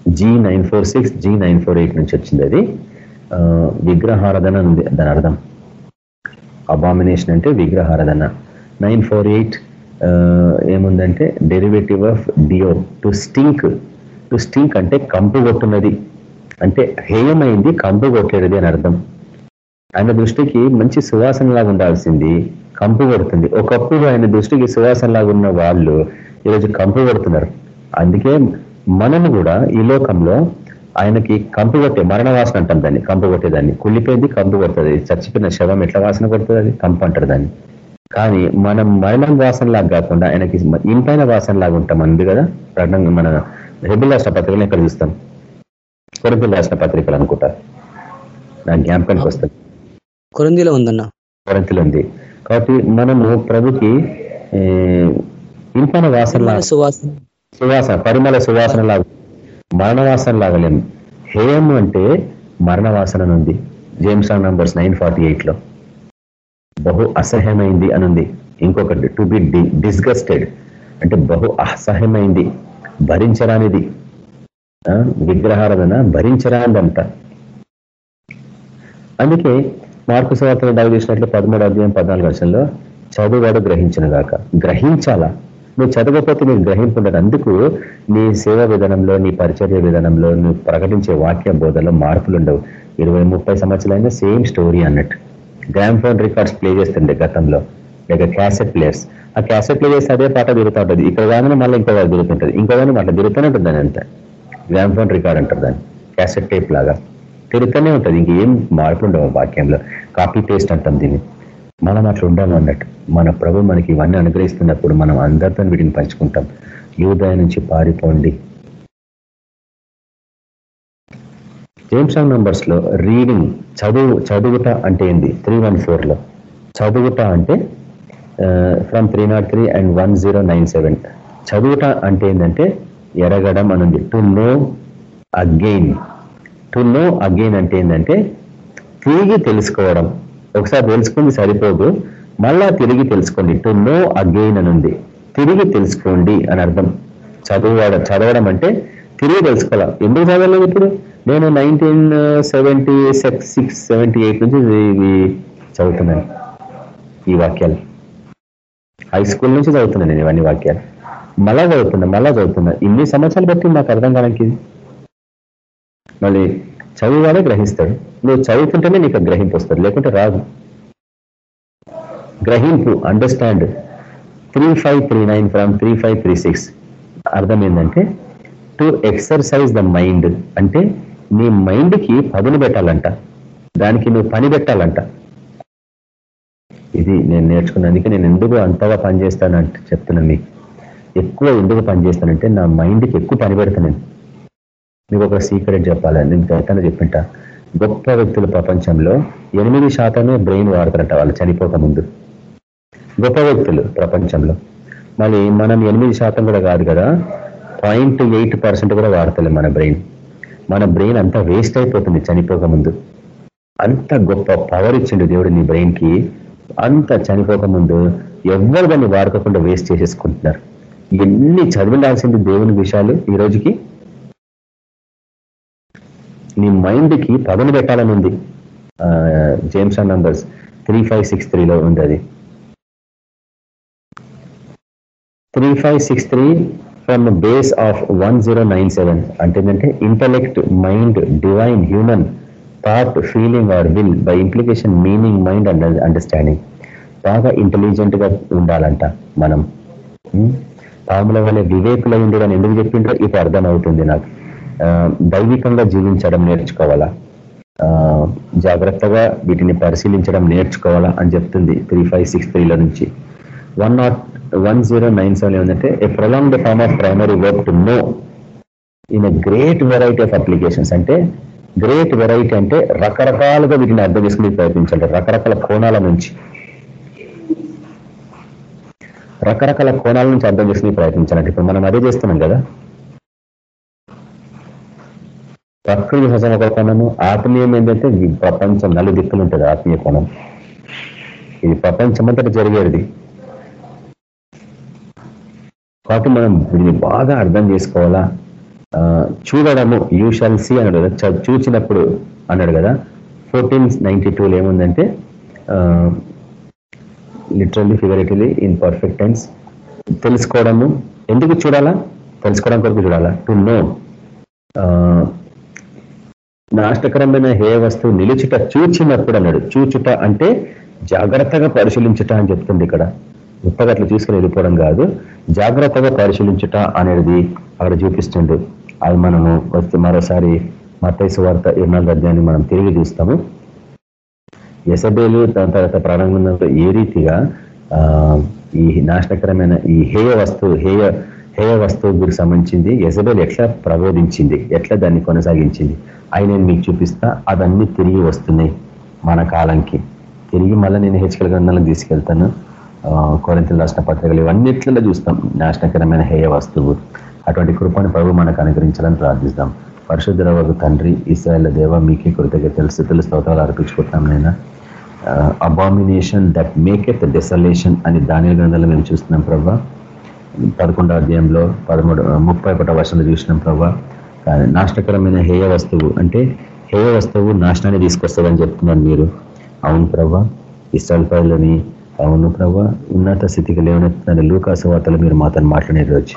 G nine four six G nine four eight నుంచి వచ్చింది అది. ఆ, విగ్రహారాధన ఉంది. దాని అర్థం. అబామినేషన్ అంటే విగ్రహారాధన. నైన్ ఫోర్ ఎయిట్ ఏముందంటే derivative of deo to stink to stink అంటే కంపు కొట్టున్నది. అంటే హేయమైంది కంపు కొట్టేది అని అర్థం. ఆయన దృష్టికి మంచి సువాసనలాగా ఉండాల్సింది కంపు కొడుతుంది. ఒకప్పుడు ఆయన దృష్టికి సువాసనలాగా ఉన్న వాళ్ళు ఈరోజు కంపు కొడుతున్నారు. అందుకే మనము కూడా ఈ లోకంలో ఆయనకి కంపు కొట్టే మరణ వాసన అంటాం దాన్ని కంపు కొట్టేదాన్ని కుళ్ళిపోయింది కంపు కొడుతుంది. చచ్చిపోయిన శవం ఎట్లా వాసన కొడుతుంది అది? కంపు అంటారు దాన్ని. కానీ మనం మరణం వాసనలాగా కాకుండా ఆయనకి ఇంపైన వాసనలాగా ఉంటాం అంది కదా? ప్రకటన మన హెబిల్ రాష్ట్ర పత్రికలు ఇక్కడ చూస్తాం కొరతలు రాష్ట్ర పత్రికలు అనుకుంటా. నా జ్ఞాపకానికి వస్తుంది కొరందిలో ఉందన్న. కొరంతిలో ఉంది కాబట్టి మనము ప్రభుకి ఇంపైన వాసన సువాసన. సువాసన పరిమళ సువాసన లాగా మరణ వాసన లాగలేము హేయం అంటే మరణ వాసన ఉంది James wrong numbers nine forty ఎయిట్లో బహు అసహ్యమైంది అనుంది. ఇంకొకటి టు బి డిస్గస్టెడ్. అంటే బహు అసహ్యమైంది. భరించరానిది. ఆ, విగ్రహారాధన భరించరానిదంట. అందుకే మార్పు సంవత్సరం దాగి చేసినట్లు పదమూడు అధ్యాయం పద్నాలుగు వర్షంలో చదువువాడు గ్రహించిన గాక. గ్రహించాలా? నువ్వు చదవకపోతే నీకు గ్రహింపుండదు అందుకు నీ సేవా విధానంలో నీ పరిచర్య విధానంలో నువ్వు ప్రకటించే వాక్య బోధలో మార్పులు ఉండవు. ఇరవై ముప్పై సంవత్సరాలైనా సేమ్ స్టోరీ అన్నట్టు. గ్రామ్ ఫోన్ రికార్డ్స్ ప్లే చేస్తుండే గతంలో. లేక క్యాసెట్ ప్లేయర్స్ ఆ క్యాసెట్ ప్లే అదే పాట తిరుగుతూ ఉంటుంది. ఇక్కడ కానీ మళ్ళీ ఇంకో వాడు తిరుగుతుంటుంది. ఇంకో కానీ అట్లా తిరుగుతూనే ఉంటుంది దాని అంతా. గ్రామ్ ఫోన్ రికార్డ్ అంటారు దాన్ని. క్యాసెట్ టేప్ లాగా. తిరుగుతూనే ఉంటుంది. ఇంకేం మార్పు ఉండవు వాక్యంలో. కాపీ పేస్ట్ అంటాం దీన్ని. మనం అట్లా ఉండాలి అన్నట్టు. మన ప్రభు మనకి ఇవన్నీ అనుగ్రహిస్తున్నప్పుడు మనం అందరితో వీటిని పంచుకుంటాం. యూదయ నుంచి పారిపోండి. జేమ్సాంగ్ నంబర్స్లో రీడింగ్ చదువు చదువుట అంటే ఏంది? త్రీ వన్ ఫోర్లో. చదువుట అంటే from three not three and one zero nine seven చదువుట అంటే ఏంటంటే ఎరగడం అనుంది to know again to know again అంటే ఏంటంటే తిరిగి తెలుసుకోవడం. ఒకసారి తెలుసుకుంది సరిపోదు. మళ్ళా తిరిగి తెలుసుకోండి. టు నో అగెయిన్ అని ఉంది తిరిగి తెలుసుకోండి అని అర్థం. చదువుడ చదవడం అంటే తిరిగి తెలుసుకోవాలి? ఎందుకు చదవలేదు ఇప్పుడు? నేను nineteen seventy six seventy eight నుంచి ఇవి చదువుతున్నాను. ఈ వాక్యాలు. హై స్కూల్ నుంచి చదువుతున్నా నేను ఇవన్నీ వాక్యాలు. మళ్ళా చదువుతున్నా మళ్ళా చదువుతున్నా. ఇన్ని సంవత్సరాలు బట్టి నాకు అర్థం కావడానికి మళ్ళీ చదివాడే గ్రహిస్తాడు. నువ్వు చదువుతుంటేనే నీకు గ్రహింపు వస్తుంది లేకుంటే రాదు. గ్రహింపు understand three five three nine from three five three six అర్థం ఏంటంటే టు ఎక్సర్సైజ్ ద మైండ్ అంటే నీ మైండ్కి పదును పెట్టాలంట. దానికి నువ్వు పని పెట్టాలంట. ఇది నేను నేర్చుకున్నందుకే నేను ఎందుకు అంతగా పనిచేస్తానంటే చెప్తున్నాను మీకు. ఎక్కువ ఎందుకు పనిచేస్తానంటే నా మైండ్కి ఎక్కువ పని పెడతాను నేను. మీకు ఒక సీక్రెట్ చెప్పాలి నేను గతంలో చెప్పింట. గొప్ప వ్యక్తుల ప్రపంచంలో ఎనిమిది శాతమే బ్రెయిన్ వాడతారంట వాళ్ళు చనిపోక ముందు. గొప్ప వ్యక్తులు ప్రపంచంలో. మళ్ళీ మనం ఎనిమిది శాతం కూడా కాదు కదా పాయింట్ ఎయిట్ పర్సెంట్ కూడా వాడతలేదు మన బ్రెయిన్. మన బ్రెయిన్ అంతా వేస్ట్ అయిపోతుంది చనిపోక ముందు. అంత గొప్ప పవర్ ఇచ్చిండు దేవుడు నీ బ్రెయిన్కి. అంత చనిపోక ముందు ఎవరు దాన్ని వాడుకోకుండా వేస్ట్ చేసేసుకుంటున్నారు. ఎన్ని చదివిండాల్సింది దేవుని విషయాలు ఈ రోజుకి? నీ మైండ్కి పెట్టాలని ఉంది. James and numbers three five six త్రీలో ఉంది అది. Three five six three from base of one zero nine seven అంటే ఏంటంటే intellect mind divine human thought feeling or will by implication meaning mind and understanding బాగా ఇంటెలిజెంట్గా ఉండాలంట మనం. Hmm? పాముల వల్ల వివేకులై ఉండేదని ఎందుకు చెప్పిండ్రో ఇప్పుడు అర్థమవుతుంది నాకు. దైవికంగా జీవించడం నేర్చుకోవాలా? జాగ్రత్తగా వీటిని పరిశీలించడం నేర్చుకోవాలా అని చెప్తుంది త్రీ ఫైవ్ సిక్స్ త్రీలో నుంచి. One not one zero nine seven ఏంటంటే a prolonged form of primary work to know in a great variety of applications అంటే గ్రేట్ వెరైటీ అంటే రకరకాలుగా వీటిని అర్థం చేసుకుని ప్రయత్నించాలి రకరకాల కోణాల నుంచి. రకరకాల కోణాల నుంచి అర్థం చేసుకుని ప్రయత్నించాలంటే ఇప్పుడు మనం అదే చేస్తున్నాం కదా. ప్రకృతి సహజం ఒక కోణము ఆత్మీయం ఏంటంటే ఈ ప్రపంచం నలు దిక్కులు ఉంటుంది ఆత్మీయ కోణం. ఇది ప్రపంచం అంతటా జరిగేది. కాబట్టి మనం దీన్ని బాగా అర్థం చేసుకోవాలా? చూడడము యూ షాల్ సి అన్నాడు కదా చూచినప్పుడు అన్నాడు కదా ఫోర్టీన్ నైన్టీ టూలో ఏముందంటే literally figuratively in perfect times తెలుసుకోవడము ఎందుకు చూడాలా? తెలుసుకోవడం కొరకు చూడాలా? టు నో నాష్టకరమైన హే వస్తువు నిలుచుట చూచినప్పుడు అన్నాడు. చూచుట అంటే జాగ్రత్తగా పరిశీలించుట అని చెప్తుంది ఇక్కడ. ఉత్తగా అట్లా చూసుకుని వెళ్ళిపోవడం కాదు జాగ్రత్తగా పరిశీలించుట అనేది అక్కడ చూపిస్తుండు. అది మనము వస్తే మరోసారి మతైసు వార్త ఇరవై అధ్యాయాన్ని మనం తిరిగి చూస్తాము. ఎసబేలు దాని తర్వాత ప్రారంభంలో ఏ రీతిగా ఆ, ఈ నాశనకరమైన ఈ హేయ వస్తువు హేయ హేయ వస్తువు సంబంధించింది ఎసబేల్ ఎట్లా ప్రబోధించింది ఎట్లా దాన్ని కొనసాగించింది అవి నేను మీకు చూపిస్తా అవన్నీ తిరిగి వస్తున్నాయి మన కాలంకి. తిరిగి మళ్ళీ నేను హెచ్కల్ గ్రంథాలను తీసుకెళ్తాను. కొరింతలు రాసిన పత్రికలు ఇవన్నిట్లలో చూస్తాం నాశనకరమైన హేయ వస్తువు. అటువంటి కృపను ప్రభు మనకు అనుగ్రహించాలని ప్రార్థిస్తాం. పరిశుద్ధ తండ్రి ఇస్రాయల్ దేవ మీకే కృతజ్ఞతలు స్థితులు స్తోత్రాలు అర్పించుకుంటున్నాం నేను abomination that make at desolation అని దాని గ్రంథాలు మేము చూస్తున్నాం ప్రభా. పదకొండవ అధ్యాయంలో పదమూడు ముప్పై ఒకటో వర్షంలో చూసినాం ప్రభా. నాశనకరమైన హేయ వస్తువు అంటే హేయ వస్తువు నాశనాన్ని తీసుకొస్తుందని చెప్తున్నారు మీరు. అవును ప్రభా. ఇస్రాయల్ పైలని అవును ప్రభా. ఉన్నత స్థితికి లేవనెత్తున్న లూకాసు వార్తలు మీరు మాతో మాట్లాడే రోజు.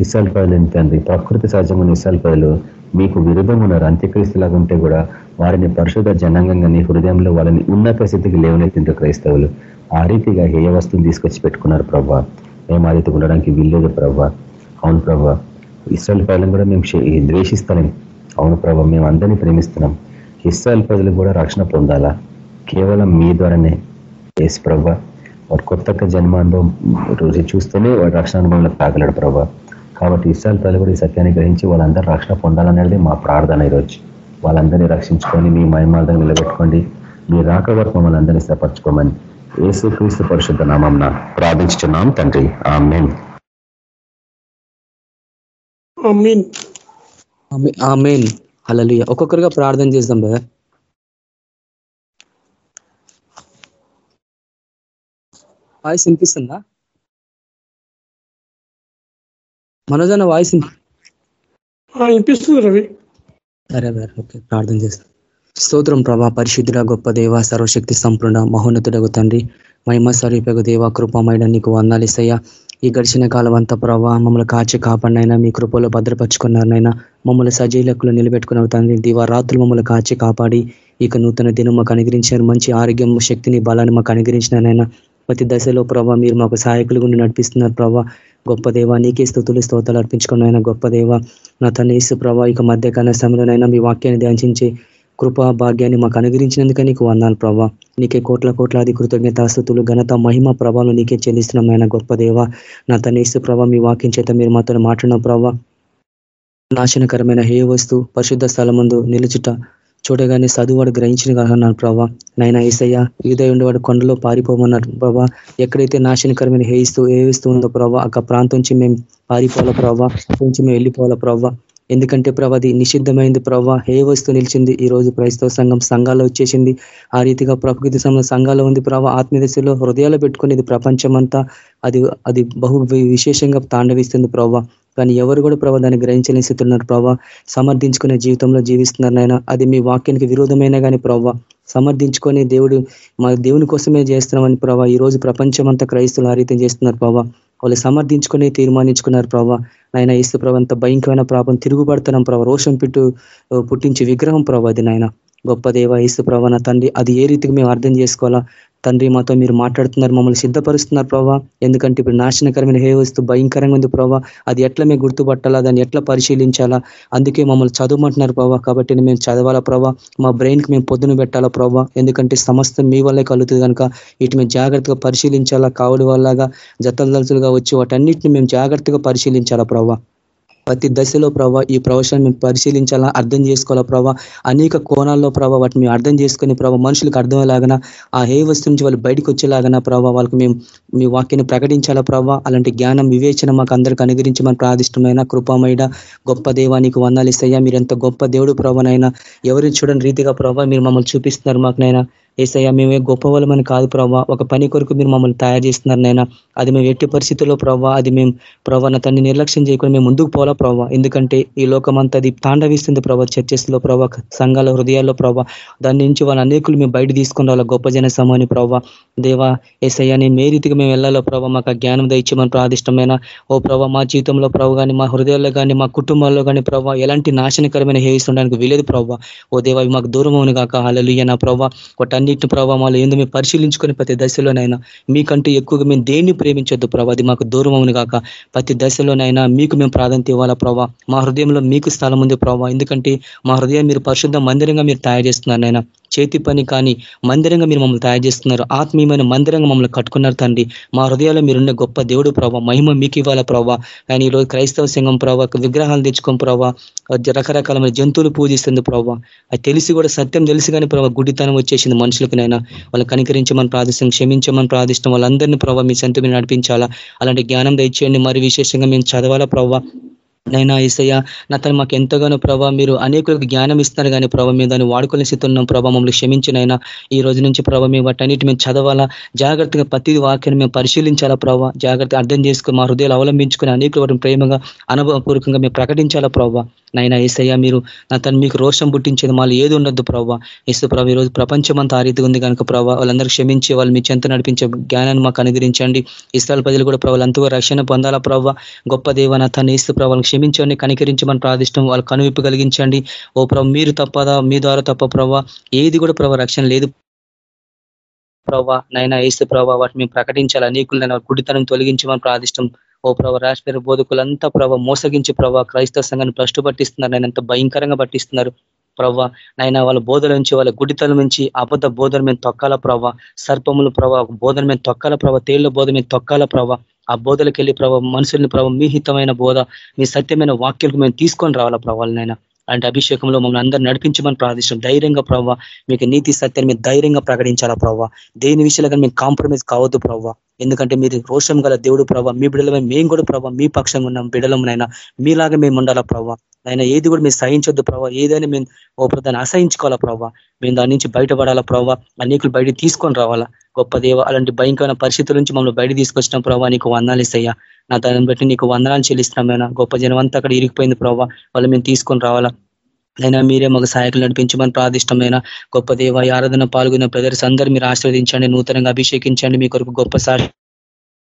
ఇసాల్ ప్రజలు తండ్రి? ప్రకృతి సహజంగా ఇసాల్ ప్రజలు మీకు విరుద్ధం ఉన్నారు. అంత్యక్రీస్తులాగా ఉంటే కూడా వారిని పరిశుద్ధ జనాంగంగా నీ హృదయంలో వాళ్ళని ఉన్నత స్థితికి లేవనెత్తింటూ క్రైస్తవులు. ఆ రీతిగా హేయ వస్తువుని తీసుకొచ్చి పెట్టుకున్నారు ప్రభా మేము ఆ రీతి ఉండడానికి వీల్లేదు ప్రభా అవును ప్రభా ఇస్రాయల్ ప్రజలను కూడా మేము షే- ద్వేషిస్తాం అవును ప్రభా మేము అందరినీ ప్రేమిస్తున్నాం. ఇస్రాయల్ ప్రజలు కూడా రక్షణ పొందాలా? కేవలం మీ ద్వారానే. ఏసు ప్రభా వారు కొత్త జన్మ అనుభవం చూస్తేనే వాడు రక్షణ అనుభవంలో తాగలేడు ప్రభా కాబట్టి ఇస్రాయల్ ప్రజలు కూడా ఈ సత్యాన్ని గ్రహించి వాళ్ళందరూ రక్షణ పొందాలనేది మా ప్రార్థన ఈరోజు. వాళ్ళందరినీ రక్షించుకొని మీ మహిమార్థం నిలబెట్టుకోండి. మీ రాక వరకు మమ్మల్ని అందరినీ స్థపరచుకోమని ఏసు క్రీస్తు పరిశుద్ధ నామం ప్రార్థించుతున్నాం తండ్రి ఆమెన్. ఆమీన్. ఆ మెయిన్ హల్లెలూయా. ఒక్కొక్కరుగా ప్రార్థన చేద్దాం బ్రదర్. వాయిస్ వినిపిస్తుందా? మనోజ్ అన్న వాయిస్ వినిపిస్తుంది రవి. సరే ఓకే ప్రార్థన చేస్తాం. స్తోత్రం ప్రభా పరిశుద్ధుడ గొప్ప దేవ సర్వశక్తి సంపూర్ణ మహోన్నతుడగు తండ్రి మహిమ స్వరూపకు దేవ కృపమైన నీకు వందాలిసయ్యా ఈ గడిచిన కాలం అంతా ప్రభావ మమ్మల్ని కాచి కాపాడినైనా మీ కృపలో భద్రపరుచుకున్నారనైనా మమ్మల్ని సజీలకులు నిలబెట్టుకున్న తండ్రి. దివారాత్రులు మమ్మల్ని కాచి కాపాడి ఇక నూతన దినం మాకు అనుగ్రహించారు మంచి ఆరోగ్యం శక్తిని బలాన్ని మాకు అనుగ్రహించినారైనా ప్రతి దశలో ప్రభావ మీరు మాకు సహాయకులు గుండి నడిపిస్తున్నారు ప్రభావ గొప్ప దేవ నీకే స్థుతులు స్తోతాలు అర్పించుకున్నాయినా గొప్ప దేవ. నా తన ఇసు ప్రభావ ఇక మధ్యకాల సమయంలోనైనా మీ వాక్యాన్ని ధ్యానించి కృపా భాగ్యాన్ని మాకు అనుగ్రహించినందుకే నీకు వందాను ప్రభావ నీకే కోట్ల కోట్లాది కృతజ్ఞతాస్థుతులు ఘనత మహిమ ప్రభావం నీకే చెల్లిస్తున్నాం గొప్ప దేవ. నా తనేసు ప్రభావ మీ వాక్యం చేత మీరు మాతో మాట్లాడిన ప్రభావ నాశనకరమైన హే వస్తు పరిశుద్ధ స్థలం ముందు నిలుచుట చూడగానే చదువువాడు గ్రహించిన అన్నాడు ప్రభా. నైనా ఏసయ్య ఈదయ ఉండేవాడు కొండలో పారిపోమన్నారు ప్రభా. ఎక్కడైతే నాశనకరమైన హేయిస్తూ ఏవిస్తూ ఉందో ప్రభా ఆ ప్రాంతం నుంచి మేము పారిపోవాల ప్రభా నుంచి మేము వెళ్ళిపోవాలా ప్రభా. ఎందుకంటే ప్రభా అది నిషిద్ధమైంది ప్రభా. హే వస్తూ నిలిచింది ఈ రోజు క్రైస్తవ సంఘం సంఘాల్లో వచ్చేసింది. ఆ రీతిగా ప్రకృతి సంఘాల్లో ఉంది ప్రభా. ఆత్మీయదశలో హృదయాలు పెట్టుకునేది ప్రపంచమంతా. అది అది బహు విశేషంగా తాండవిస్తుంది ప్రభా. కానీ ఎవరు కూడా ప్రభా దాన్ని గ్రహించలేని స్థితున్నారు ప్రభావ సమర్థించుకునే జీవితంలో జీవిస్తున్నారు నాయన. అది మీ వాక్యానికి విరోధమైన కానీ ప్రభావ సమర్థించుకొని దేవుడు మా దేవుని కోసమే చేస్తున్నామని ప్రభావ ఈ రోజు ప్రపంచం అంతా క్రైస్తులు ఆ రీతి చేస్తున్నారు ప్రభావ వాళ్ళు సమర్థించుకొని తీర్మానించుకున్నారు ప్రభావ నాయన ఇస్తు ప్రభ అంత భయంకరమైన ప్రాపం తిరుగుబడుతున్నాం ప్రభావ రోషం పిట్టు పుట్టించి విగ్రహం ప్రభావ అది నాయన. గొప్ప దేవ ఇసు ప్రభావ తండ్రి. అది ఏ రీతికి మేము అర్థం చేసుకోవాలా? తండ్రి మాతో మీరు మాట్లాడుతున్నారు మమ్మల్ని సిద్ధపరుస్తున్నారు ప్రభావ ఎందుకంటే ఇప్పుడు నాశనకరమైన హే వస్తూ భయంకరంగా ఉంది ప్రభావ అది ఎట్లా మేము గుర్తుపట్టాలా దాన్ని ఎట్లా పరిశీలించాలా? అందుకే మమ్మల్ని చదవమంటున్నారు ప్రభావ కాబట్టి మేము చదవాలా ప్రభావ మా బ్రెయిన్కి మేము పొద్దున పెట్టాలా ప్రభావ ఎందుకంటే సమస్తం మీ వల్లే కలుగుతుంది కనుక వీటి మేము జాగ్రత్తగా పరిశీలించాలా కావుడి వల్లగా జతదలుచులుగా వచ్చి వాటన్నిటిని మేము జాగ్రత్తగా పరిశీలించాలా ప్రభావ ప్రతి దశలో ప్రభావ ఈ ప్రవచనం మేము పరిశీలించాలా అర్థం చేసుకోవాలా ప్రభావ అనేక కోణాల్లో ప్రభావ వాటిని మేము అర్థం చేసుకుని ప్రభావ మనుషులకు అర్థమయ్యేలాగన ఆ హే వస్తు నుంచి వాళ్ళు బయటకు వచ్చేలాగన ప్రభావ వాళ్ళకి మేము మీ వాక్యాన్ని ప్రకటించాలా ప్రభావ అలాంటి జ్ఞానం వివేచన మాకు అందరికి అనుగ్రహించి మన ప్రాదిష్టమైన కృపమైన గొప్ప దేవానికి వందాలు ఇస్తాయా? మీరు ఎంత గొప్ప దేవుడు ప్రభావనైనా ఎవరిని చూడని రీతిగా ప్రభావ మీరు మమ్మల్ని చూపిస్తున్నారు మాకునైనా ఏసయ్యా మేమే గొప్ప వాళ్ళమని కాదు ప్రభావ ఒక పని కొరకు మీరు మమ్మల్ని తయారు చేస్తున్నారు నైనా అది మేము ఎట్టి పరిస్థితుల్లో ప్రభావ అది మేము ప్రభావ నా తన్ని నిర్లక్ష్యం చేయకుండా మేము ముందుకు పోలా ప్రభావ ఎందుకంటే ఈ లోకం అంతా అది తాండవిస్తుంది ప్రభావ చర్చెస్లో ప్రభావ సంఘాల హృదయాల్లో ప్రభావ దాని నుంచి వాళ్ళ అనేకులు మేము బయట తీసుకుని రావాలి గొప్ప జన సమూహని ప్రభావ దేవా ఏసయ్య నేను మే రీతిగా మేము వెళ్ళాలో ప్రభావ మాకు ఆ జ్ఞానం దయచేమని ప్రాదిష్టమైన ఓ ప్రభావ మా జీవితంలో ప్రభు కానీ మా హృదయాల్లో కానీ మా కుటుంబాల్లో కానీ ప్రభావ ఎలాంటి నాశనకరమైన హేయిస్తుండడానికి వీలేదు ప్రభావ ఓ దేవా మాకు దూరం అవును కాక హలలుయ్య నా ప్రభావ అన్నింటి ప్రభావాలు ఏందో మేము పరిశీలించుకొని ప్రతి దశలోనైనా మీకంటూ ఎక్కువగా మేము దేన్ని ప్రేమించొద్దు ప్రభా అది మాకు దూరం అవును కాక ప్రతి దశలోనైనా మీకు మేము ప్రాధాన్యత ఇవ్వాలా ప్రభావ మా హృదయంలో మీకు స్థలం ఉంది ప్రభావ ఎందుకంటే మా హృదయం మీరు పరిశుద్ధ మందిరంగా మీరు తయారు చేస్తున్నారు నాయన. చేతి పని కానీ మందిరంగా మీరు మమ్మల్ని తయారు చేస్తున్నారు. ఆత్మీయమైన మందిరంగా మమ్మల్ని కట్టుకున్నారు తండ్రి. మా హృదయాల్లో మీరున్న గొప్ప దేవుడు ప్రభావ మహిమ మీకు ఇవ్వాలా ప్రభావ కానీ ఈరోజు క్రైస్తవ సంఘం ప్రభావ విగ్రహాలు తెచ్చుకోం ప్రభావ రకరకాలమైన జంతువులు పూజిస్తుంది ప్రభావ అది తెలిసి కూడా సత్యం తెలిసి కానీ ప్రభావ గుడితనం వచ్చేసింది మనుషులకు నైనా వాళ్ళు కనికరించమని ప్రార్థిస్తాం క్షమించమని ప్రార్థిస్తాం. వాళ్ళందరినీ ప్రభావ మీ సంత మీరు నడిపించాలా. అలాంటి జ్ఞానం దయచేయండి. మరి విశేషంగా మేము చదవాలా ప్రభావ నైనా ఈసయ్య నా తను మాకు ఎంతగానో ప్రభావ మీరు అనేకులకు జ్ఞానం ఇస్తున్నారు కానీ ప్రభావ మేము దాన్ని వాడుకొని స్థితున్నాం ప్రభావ మమ్మల్ని క్షమించినైనా ఈ రోజు నుంచి ప్రభావ మేము వాటన్నిటి మేము చదవాలా. జాగ్రత్తగా ప్రతి వాక్యాన్ని మేము పరిశీలించాలా ప్రభావ జాగ్రత్త అర్థం చేసుకుని మా హృదయాలు అవలంబించుకుని అనేకులు వాటిని ప్రేమగా అనుభవపూర్వకంగా మేము ప్రకటించాలా ప్రభావ నైనా ఏసయ్య మీరు నా తను మీకు రోషం పుట్టించేది మళ్ళీ ఏది ఉండొద్దు ప్రభావ ఏసు ప్రభావ ఈరోజు ప్రపంచం అంతా ఆ రీతిగా ఉంది కనుక ప్రభావ వాళ్ళందరూ క్షమించి వాళ్ళు మీ చెంత నడిపించే జ్ఞానాన్ని మాకు అనుగ్రహించండి. ఇస్రాయల్ ప్రజలు కూడా ప్రభావం అంతగా రక్షణ పొందాలా ప్రభావ గొప్ప దేవన నా తన ఇస్తు ప్రభావం క్షమించండి కనికరించమని ప్రార్థిష్టం వాళ్ళు కనువిప్పు కలిగించండి. ఓ ప్రభ మీరు తప్పదా మీ ద్వారా తప్ప ప్రభావ ఏది కూడా ప్రభావ రక్షణ లేదు ప్రభావ నైనా ఏసు ప్రభావ వాటిని మేము ప్రకటించాలి అనేకులు కుడితనం తొలగించమని ప్రార్థిష్టం. ఓ ప్రభావ రాష్ట్ర బోధకులంతా ప్రభావ మోసగించి ప్రభావ క్రైస్తవ సంఘాన్ని భ్రష్టు పట్టిస్తున్నారు. నేను ఎంత భయంకరంగా పట్టిస్తున్నారు. ప్రవ్వ నైనా వాళ్ళ బోధల నుంచి వాళ్ళ గుడితల నుంచి అబద్ధ బోధన మేము తొక్కాల ప్రవ్వ సర్పములు ప్రభావ బోధన మేము తొక్కాల ప్రవ తేళ్ళ బోధ మేము తొక్కాల ప్రవ ఆ బోధలకు వెళ్ళి ప్రభావ మనుషుల్ని ప్రభావ మీ హితమైన బోధ మీ సత్యమైన వాక్యాలకు మేము తీసుకొని రావాలా ప్రభావాలనైనా అంటే అభిషేకంలో మమ్మల్ని అందరూ నడిపించమని ప్రార్థిస్తాం ధైర్యంగా ప్రవ్వ మీకు నీతి సత్యాన్ని మీరు ధైర్యంగా ప్రకటించాలా ప్రవ్వ? దేని విషయంలో కానీ మేము కాంప్రమైజ్ కావద్దు ప్రవ్వ. ఎందుకంటే మీరు రోషం గల దేవుడు ప్రభావ మీ బిడలమే మేము కూడా ప్రభావ మీ పక్షంగా ఉన్నాం బిడలమునైనా. మీలాగా మేము ఉండాలా ప్రభావ ఆయన ఏది కూడా మీరు సహించొద్దు ప్రభావ ఏదైనా మేము ఓ దాన్ని అసహించుకోవాలా ప్రభావ మేము దాని నుంచి బయటపడాలా ప్రభావ అనేకులు బయట తీసుకొని రావాలా? గొప్ప దేవ అలాంటి భయంకరమైన పరిస్థితుల నుంచి మమ్మల్ని బయట తీసుకొచ్చిన ప్రభావ నీకు వందాలు ఇస్తాయా నా దాన్ని బట్టి నీకు వందనాలు చెల్లిస్తున్నామైనా గొప్ప జనం అంతా అక్కడ ఇరిగిపోయింది ప్రభావ వాళ్ళు మేము తీసుకొని రావాలా. అయినా మీరే మాకు సహాయకులు నడిపించమని ప్రాదిష్టమైన గొప్ప దేవ ఆరాధన పాల్గొన్న ప్రదర్శి అందరూ మీరు ఆశీర్వదించండి నూతనంగా అభిషేకించండి. మీ కొరకు గొప్ప సాక్షి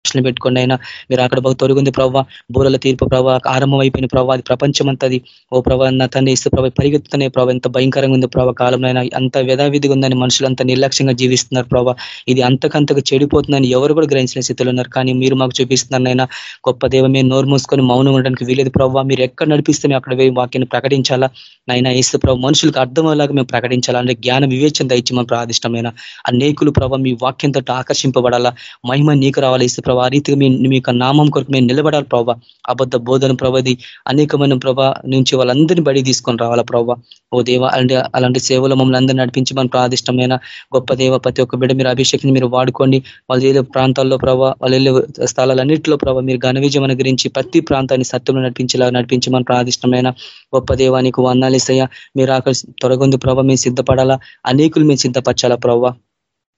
దృష్టిని పెట్టుకోండి. అయినా మీరు అక్కడ బాగా తొలగింది ప్రభావ బూరల తీర్పు ప్రభావ ఆరంభం అయిపోయిన ప్రభావ అది ప్రపంచం అంతది ఓ ప్రభావ నా తండ్రి ఇస్తూ ప్రభావ పరిగెత్తుతున్నాయి ప్రభావ ఎంత భయంకరంగా ఉంది ప్రభావ కాలంలో అయినా అంత వ్యధావిధిగా ఉందని మనుషులు అంత నిర్లక్ష్యంగా జీవిస్తున్నారు ప్రభావ ఇది అంతకంతకు చెడిపోతుందని ఎవరు కూడా గ్రహించిన స్థితిలో ఉన్నారు. కానీ మీరు మాకు చూపిస్తున్నారనైనా గొప్ప దేవ మీరు నోరు మూసుకొని మౌనం ఉండడానికి వీలేదు ప్రభావ మీరు ఎక్కడ నడిపిస్తే మేము అక్కడ వాక్యాన్ని ప్రకటించాలా? నైనా ఇస్తే ప్రభావ మనుషులకు అర్థమయ్యేలాగా మేము ప్రకటించాలా? అంటే జ్ఞాన వివేచన దయచి మనం ప్రాదిష్టమైన అనేకులు ప్రభావ మీ వాక్యంతో ఆకర్షింపబడాలా? మహిమ నీకు రావాలి? ఇస్తే ప్రభావ ఆ రీతిగా మీ మీ యొక్క నామం కొరకు మేము నిలబడాలి ప్రభావ అబద్ధ బోధన ప్రభాది అనేకమైన ప్రభా నుంచి వాళ్ళందరినీ బడి తీసుకొని రావాలా ప్రభావ ఓ దేవ అలాంటి అలాంటి సేవలు మమ్మల్ని అందరినీ నడిపించి మన ప్రాదిష్టమైన గొప్ప దేవ ప్రతి ఒక్క బిడ్డ మీరు అభిషేక్ని మీరు వాడుకోండి. వాళ్ళు వెళ్ళే ప్రాంతాల్లో ప్రభావ వాళ్ళు వెళ్ళే స్థలాలన్నింటిలో ప్రభావ మీరు ఘన విజయం గురించి ప్రతి ప్రాంతాన్ని సత్యంలో నడిపించేలా నడిపించి మన ప్రాదిష్టమైన గొప్ప దేవానికి వందాలు ఇస్తాయా మీరు ఆకలి తొలగొంది ప్రభావ మేము సిద్ధపడాలా. అనేకులు మేము సిద్ధపరచాలా ప్రభావ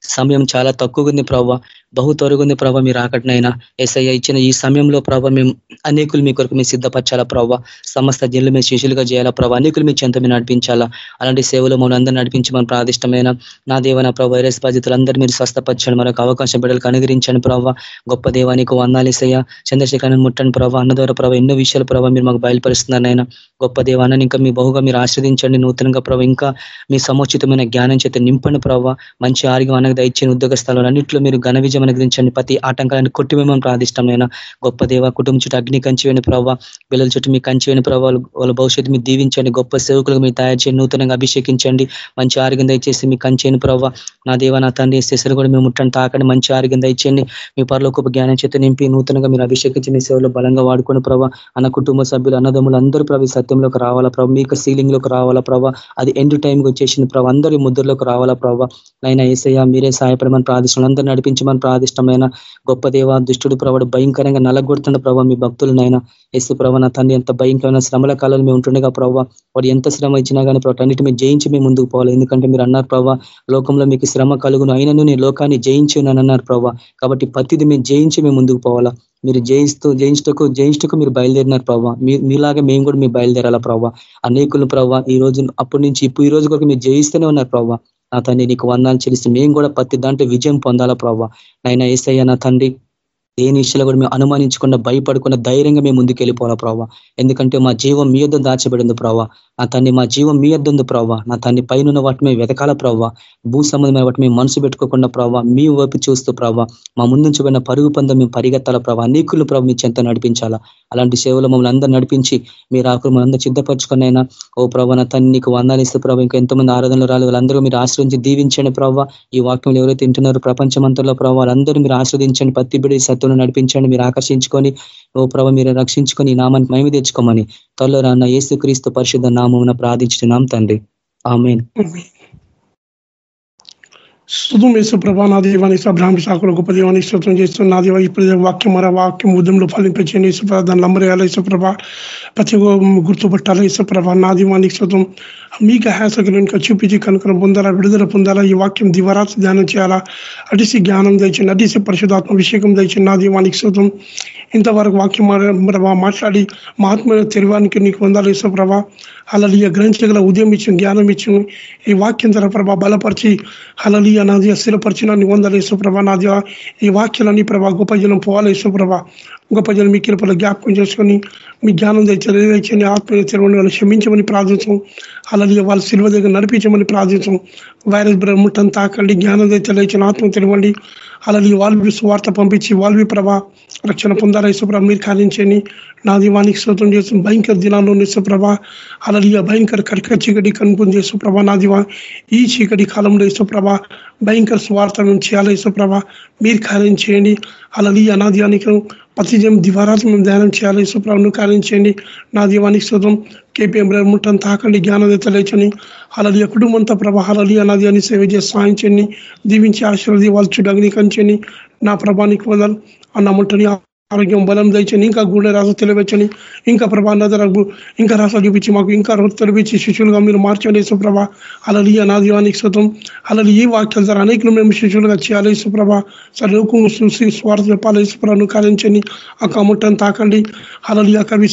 సమయం చాలా తక్కువగా ఉంది ప్రభావ బహు తొరుగుంది ప్రభావ మీరు ఆకటినైనా ఎస్ఐ ఇచ్చిన ఈ సమయంలో ప్రభావ మేము అనేకులు మీ కొరకు మేము సిద్ధపరచాలా ప్రభావ సమస్త జన్లు మేము శిష్యులుగా చేయాలా ప్రభావ అనేకులు మీ చెంత మీరు నడిపించాలా. అలాంటి సేవలు మమ్మల్ని అందరూ నడిపించి మన ప్రాదిష్టమైన నా దేవన ప్రభావ వైరస్ బాధితులందరూ మీరు స్వస్థపరచండి. మనకు అవకాశం బిడ్డలకు అనుగ్రహించండి ప్రభావ గొప్ప దేవానికి వందాలు ఇసయ్యా చంద్రశేఖరాన్ని ముట్టండి ప్రభావ అన్న ద్వారా ప్రభావ ఎన్నో విషయాలు ప్రభావ మీరు మాకు బయలుపరుస్తున్నారు నాయన గొప్ప దేవాన్ని ఇంకా మీ బహుగా మీరు ఆశ్రదించండి నూతనంగా ప్రభావ ఇంకా మీ సముచితమైన జ్ఞానం చేత నింపండి ప్రభావ మంచి ఆరోగ్యం అనగా దయచిన ఉద్యోగ స్థలంలో అన్నింటిలో మీరు ఘన విజయం అనుగ్రహించండి. ప్రతి ఆటంకాలను కొట్టివేమని నేను గొప్ప దేవ కుటుంబం చుట్టూ అగ్ని కంచివేని ప్రభావ పిల్లల చుట్టూ మీ కంచివేని ప్రభావ వాళ్ళ భవిష్యత్తు మీరు దీవించండి. గొప్ప సేవకులకు మీరు తయారు చేయండి. నూతనంగా అభిషేకించండి. మంచి ఆరోగ్యం దయచేసి మీ కంచేని ప్రభావ నా దేవ నా తండ్రి శిశులు కూడా మేము ముట్టండి తాకండి మంచి ఆరోగ్యం దయచేయండి. మీ పరలో గొప్ప జ్ఞానం చేత నింపి నూతనంగా మీరు అభిషేకించి మీ సేవలో బలంగా వాడుకుని ప్రభావ అన్న కుటుంబ సభ్యులు అన్నదమ్ములు అందరూ ప్రభు సత్యంలోకి రావాలా ప్రభావ మీకు సీలింగ్లోకి రావాలా ప్రభావ అది ఎండ్ టైంకి వచ్చేసింది ప్రభావ అందరి ముద్రలోకి రావాలా ప్రభావ నైనా ఏసయ్య మీరే సహాయపడమని ప్రార్థిస్తున్నాం. అందరూ నడిపించమని ప్రాదిష్టమైన గొప్ప దేవ దుష్టుడు ప్రభావ భయంకరంగా నలగొడుతున్న ప్రభావ మీ భక్తులనైనా ఎస్సు ప్రభావ నా తండ్రి ఎంత భయంకరమైన శ్రమల కాలంలో మేము ఉంటుండగా ప్రభావ వాడు ఎంత శ్రమ ఇచ్చినా కానీ ప్రభావ అన్నిటి మీరు జయించి మేము ముందుకు పోవాలి. ఎందుకంటే మీరు అన్నారు ప్రభావ లోకంలో మీకు శ్రమ కలుగును అయినను నేను లోకాన్ని జయించి అన్నారు ప్రభావ కాబట్టి ప్రతిది మేము జయించి మేము ముందుకు పోవాలా. మీరు జయిస్తూ జయించటకు జయించటకు మీరు బయలుదేరినారు ప్రభావ మీలాగా మేము కూడా మీరు బయలుదేరాలా ప్రభావ అనేకులు ప్రభావ ఈ రోజు అప్పటి నుంచి ఇప్పుడు ఈ రోజు వరకు మీరు జయిస్తూనే ఉన్నారు ప్రభావ నా తండ్రి నీకు వందాలు చెల్లిస్తే మేము కూడా ప్రతి దాంట్లో విజయం పొందాలా ప్రభావ నైనా ఏసయ్య నా తండ్రి దేని విషయంలో కూడా మేము అనుమానించకుండా భయపడకుండా ధైర్యంగా మేము ముందుకు వెళ్ళిపోవాలా ప్రభావ ఎందుకంటే మా జీవం మీ యొద్ద దాచబడింది ప్రభావ నా తన్ని మా జీవం మీ యొద్ద ఉంది ప్రభావ నా తన్ని పైన వాటి మేము వెతకాల ప్రభావ భూ సంబంధమైన వాటి మేము మనసు పెట్టుకోకుండా ప్రభావ మీ వైపు చూస్తూ ప్రభావ మా ముందు పరుగు పందం మేము పరిగెత్తాల ప్రభావ అనేకులు ప్రభావ మీ చెంత నడిపించాలా. అలాంటి సేవలు మమ్మల్ని అందరూ నడిపించి మీరు ఆకులు మనందరూ సిద్ధపరచుకొని ఓ ప్రభావ నా తన్ని నీకు వందాలిస్తూ ప్రభావ ఇంకా ఎంతమంది ఆరాధనలు రాలేదు. వాళ్ళందరూ మీరు ఆశ్రయించి దీవించండి ప్రభావ ఈ వాక్యం ఎవరైతే తింటున్నారో ప్రపంచమంతలో ప్రభావ వాళ్ళందరూ మీరు ఆశ్రదించండి పత్తి బిడి సత్తును నడిపించండి. మీరు ఆకర్షించుకొని ఓ ప్రభ మీరు రక్షించుకొని నామాన్ని మేము తెచ్చుకోమని త్వరలో రాన్న యేసు క్రీస్తు పరిశుద్ధ నామమున ప్రార్థించున్నాం తండ్రి. ఆమెన్. స్థుతం వేసు ప్రభా నా దేవాన్ని బ్రాహ్మణ శాఖలు గొప్ప దేవాన్ని స్తోత్రం చేస్తున్న నా దేవ ఇప్పుడు వాక్యం మర వాక్యం ఉద్యమంలో ఫలింపచేయండి. ఇసుప్రభ దాన్ని నమ్మరేయాలి ఇసుప్రభ ప్రతి గుర్తుపట్టాలి ఇసుప్రభ నా దీవానికి స్తోత్రం. మీకు హ్యాసకులను చూపించి కనుక పొందాలా విడుదల పొందాలా ఈ వాక్యం దివరాత్రి ధ్యానం చేయాలా? అడిసి జ్ఞానం తెచ్చింది అడిసి పరిశుధాత్మ అభిషేకం తెచ్చింది నా దీవానికి స్తోత్రం. ఇంతవరకు వాక్యం మాట్లాడి మా ఆత్మ తెరవానికి నీకు పొందాలి ఇసుప్రభ అలలియ గ్రహించగల ఉదయం ఇచ్చు జ్ఞానం ఇచ్చు ఈ వాక్యం ధర ప్రభా బలపరిచి అలలియ నాది స్థిరపరిచిన వందలు యేసుప్రభ నాది ఈ వాక్యాలన్నీ ప్రభా గొప్ప జనం పోవాలి యేసుప్రభ గొప్ప జనం మీ కిరపల జ్ఞాపకం చేసుకొని మీ జ్ఞానం తెచ్చని ఆత్మీయ తెరవని వాళ్ళు క్షమించమని ప్రార్థించం అలలియ వాళ్ళ సిల్వ దగ్గర నడిపించమని ప్రార్థించం వైరస్ ముట్టం తాకండి జ్ఞానం తెచ్చలేచిన ఆత్మ తెలివండి అలాగే వాళ్ళు సువార్త పంపించి వాళ్ళవి ప్రభా రక్షణ పొందాలా యేసుప్రభ మీరు కార్యించండి నా దీవానికి స్తోత్రం చేస్తున్న భయంకర దినాల్లో నిశ్వప్రభ అలాగే భయంకర కర్క చీకటి కనుకొని చేసు నా దివా ఈ చీకటి కాలంలో యేసుప్రభ భయంకర స్వార్థ మేము చేయాలి యేసుప్రభ మీరు కార్యం చేయండి అలాగే అనాదియానికి ప్రతిజం దివారాత్రి మేము ధ్యానం చేయాలి యేసుప్రభను కార్యం చేయండి నా దీవానికి స్తోత్రం కేపీఎం ముట్టని తాకండి జ్ఞానదేత లేచని అలాది కుటుంబంతో ప్రభ అలాగే అనాది అని సేవ చేసి సాయించండి దీవించి ఆశీర్వది వాళ్ళు చుట్టూ అగ్ని కంచండి నా ప్రభానికి వదలు అన్న ముట్టని ఆరోగ్యం బలం దయచని ఇంకా గుండె రాస తెలియవచ్చని ఇంకా ప్రభా నదరకు ఇంకా రాస చూపించి మాకు ఇంకా తెలిపించి శిష్యులుగా మీరు మార్చండి సుప్రభ అలలి అనాదివానికి శుతం అలలి ఈ వాక్యాల ద్వారా అనేకలు మేము శిష్యులుగా చేయాలి సుప్రభ సరుకు చూసి స్వార్థ చెప్పాలి సుప్రభను కాలించండి. ఆ కముట్టను తాకండి. అలలి ఆ కవి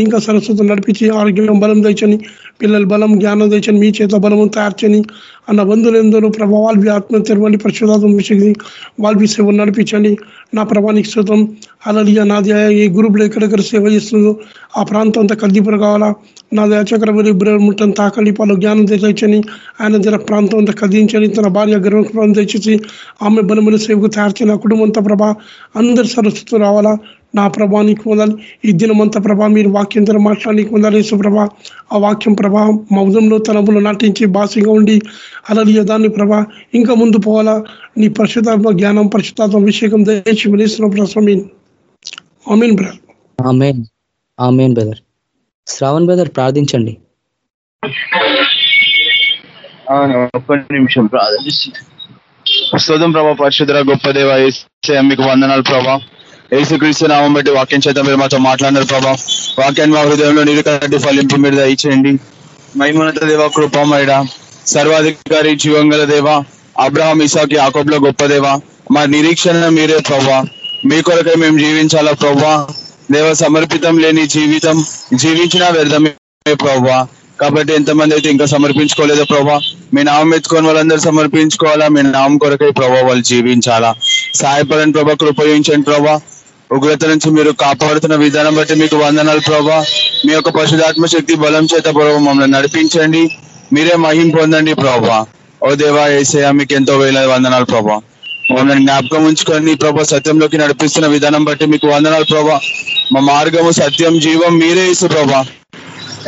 ఇంకా సరస్వతం నడిపించి ఆరోగ్యం బలం దయచని పిల్లల బలం జ్ఞానం దయచని మీ చేత బలము తయారు చేయని అన్న బంధువులు ఎందరో ప్రభా వాళ్ళవి ఆత్మ తెరవండి పరిశుధాత్మ విషయం వాళ్ళవి సేవ నడిపించండి. నా ప్రభానికి శుతం అలలియ నాది ఏ గ్రూప్లో ఎక్కడెక్కడ సేవ చేస్తుందో ఆ ప్రాంతం అంతా కల్దీపుర కావాలా? నా దయచక్రవరి ముట్టని తాకండి పలు జ్ఞానం తెచ్చని ఆయన తన ప్రాంతం అంతా కదించని తన భార్య గర్వం తెచ్చేసి ఆమె బలమైన సేవకు తయారు చేయాలి కుటుంబం అంతా ప్రభా అందరి సరస్సుతో రావాలా? నా ప్రభానికి పొందాలి ఈ దినమంతా ప్రభా మీరు వాక్యం మాట్లాడి మాట్లాడానికి పొందాలి సుప్రభ ఆ వాక్యం ప్రభా మౌదంలో తనములు నాటించి భాషగా ఉండి అలలియ దాన్ని ప్రభా ఇంకా ముందు పోవాలా? నీ పరిశుధాత్మ జ్ఞానం పరిశుధాత్మ అభిషేకం దయచి వినిస్తున్న స్వామి. Brother amen amen brother Shravan brother ప్రార్థించండి. ఒక్క నిమిషం ప్రార్థిస్తుంది స్తోత్రం ప్రభా పరిశుద్ధ గొప్ప దేవ మీకు వందనాలు ప్రభా. ఏసుక్రీస్తు నామం బట్టి వాక్యం చేత మీరు మాతో మాట్లాడినారు ప్రభా. వాక్యాన్ని మా హృదయంలో నీరు కట్టి ఫలింపు మీరు దయచేయండి. మహిమనత దేవ కృపమయడ సర్వాధికారి జీవంగల దేవ. అబ్రహాం ఇసాకి ఆకోబ్లో గొప్ప దేవ. మా నిరీక్షణ మీరే ప్రభా. మీ కొరకే మేము జీవించాలా ప్రభా దేవ సమర్పితం లేని జీవితం జీవించినా వ్యర్థమే ప్రభా కాబట్టి ఎంతమంది అయితే ఇంకా సమర్పించుకోలేదో ప్రభా మీ నామం ఎత్తుకొని వాళ్ళందరూ సమర్పించుకోవాలా? మీ నామం కొరకై ప్రభా వాళ్ళు జీవించాలా? సాయపడని ప్రభా కృపయించండి ప్రభా ఉగ్రత నుంచి మీరు కాపాడుతున్న విధానం బట్టి మీకు వందనాలు ప్రభా మీ యొక్క పశుధాత్మ శక్తి బలం చేత ప్రభావ మమ్మల్ని నడిపించండి. మీరే మహిం పొందండి ప్రభా ఓ దేవా ఏసయ మీకు ఎంతో వేల వందనాలు ప్రభా మమ్మల్ని జ్ఞాపకం ఉంచుకొని ప్రభా సత్యంలోకి నడిపిస్తున్న విధానం బట్టి మీకు వందనాలు ప్రభా. మా మార్గము సత్యం జీవం మీరే ఇసు ప్రభా.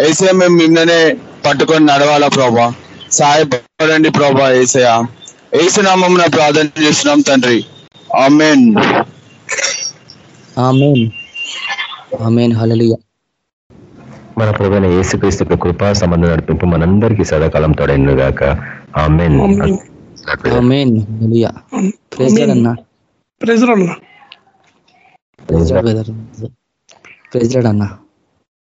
ఏసయ మేము మిమ్మల్నే పట్టుకొని నడవాలా ప్రభా. సహాయపడండి ప్రభా ఏసయ ఏసునామం ప్రార్థన చేస్తున్నాం తండ్రి. ఆమెన్. ఆమెన్. ఆమెన్. హలలియ మన ప్రభుత్వ యేసుక్రీస్తు యొక్క కృపా సంబంధం నడిపింపు మనందరికీ సదాకాలం తోడైన గాక ఆమెన్. ప్రెజర్ అన్న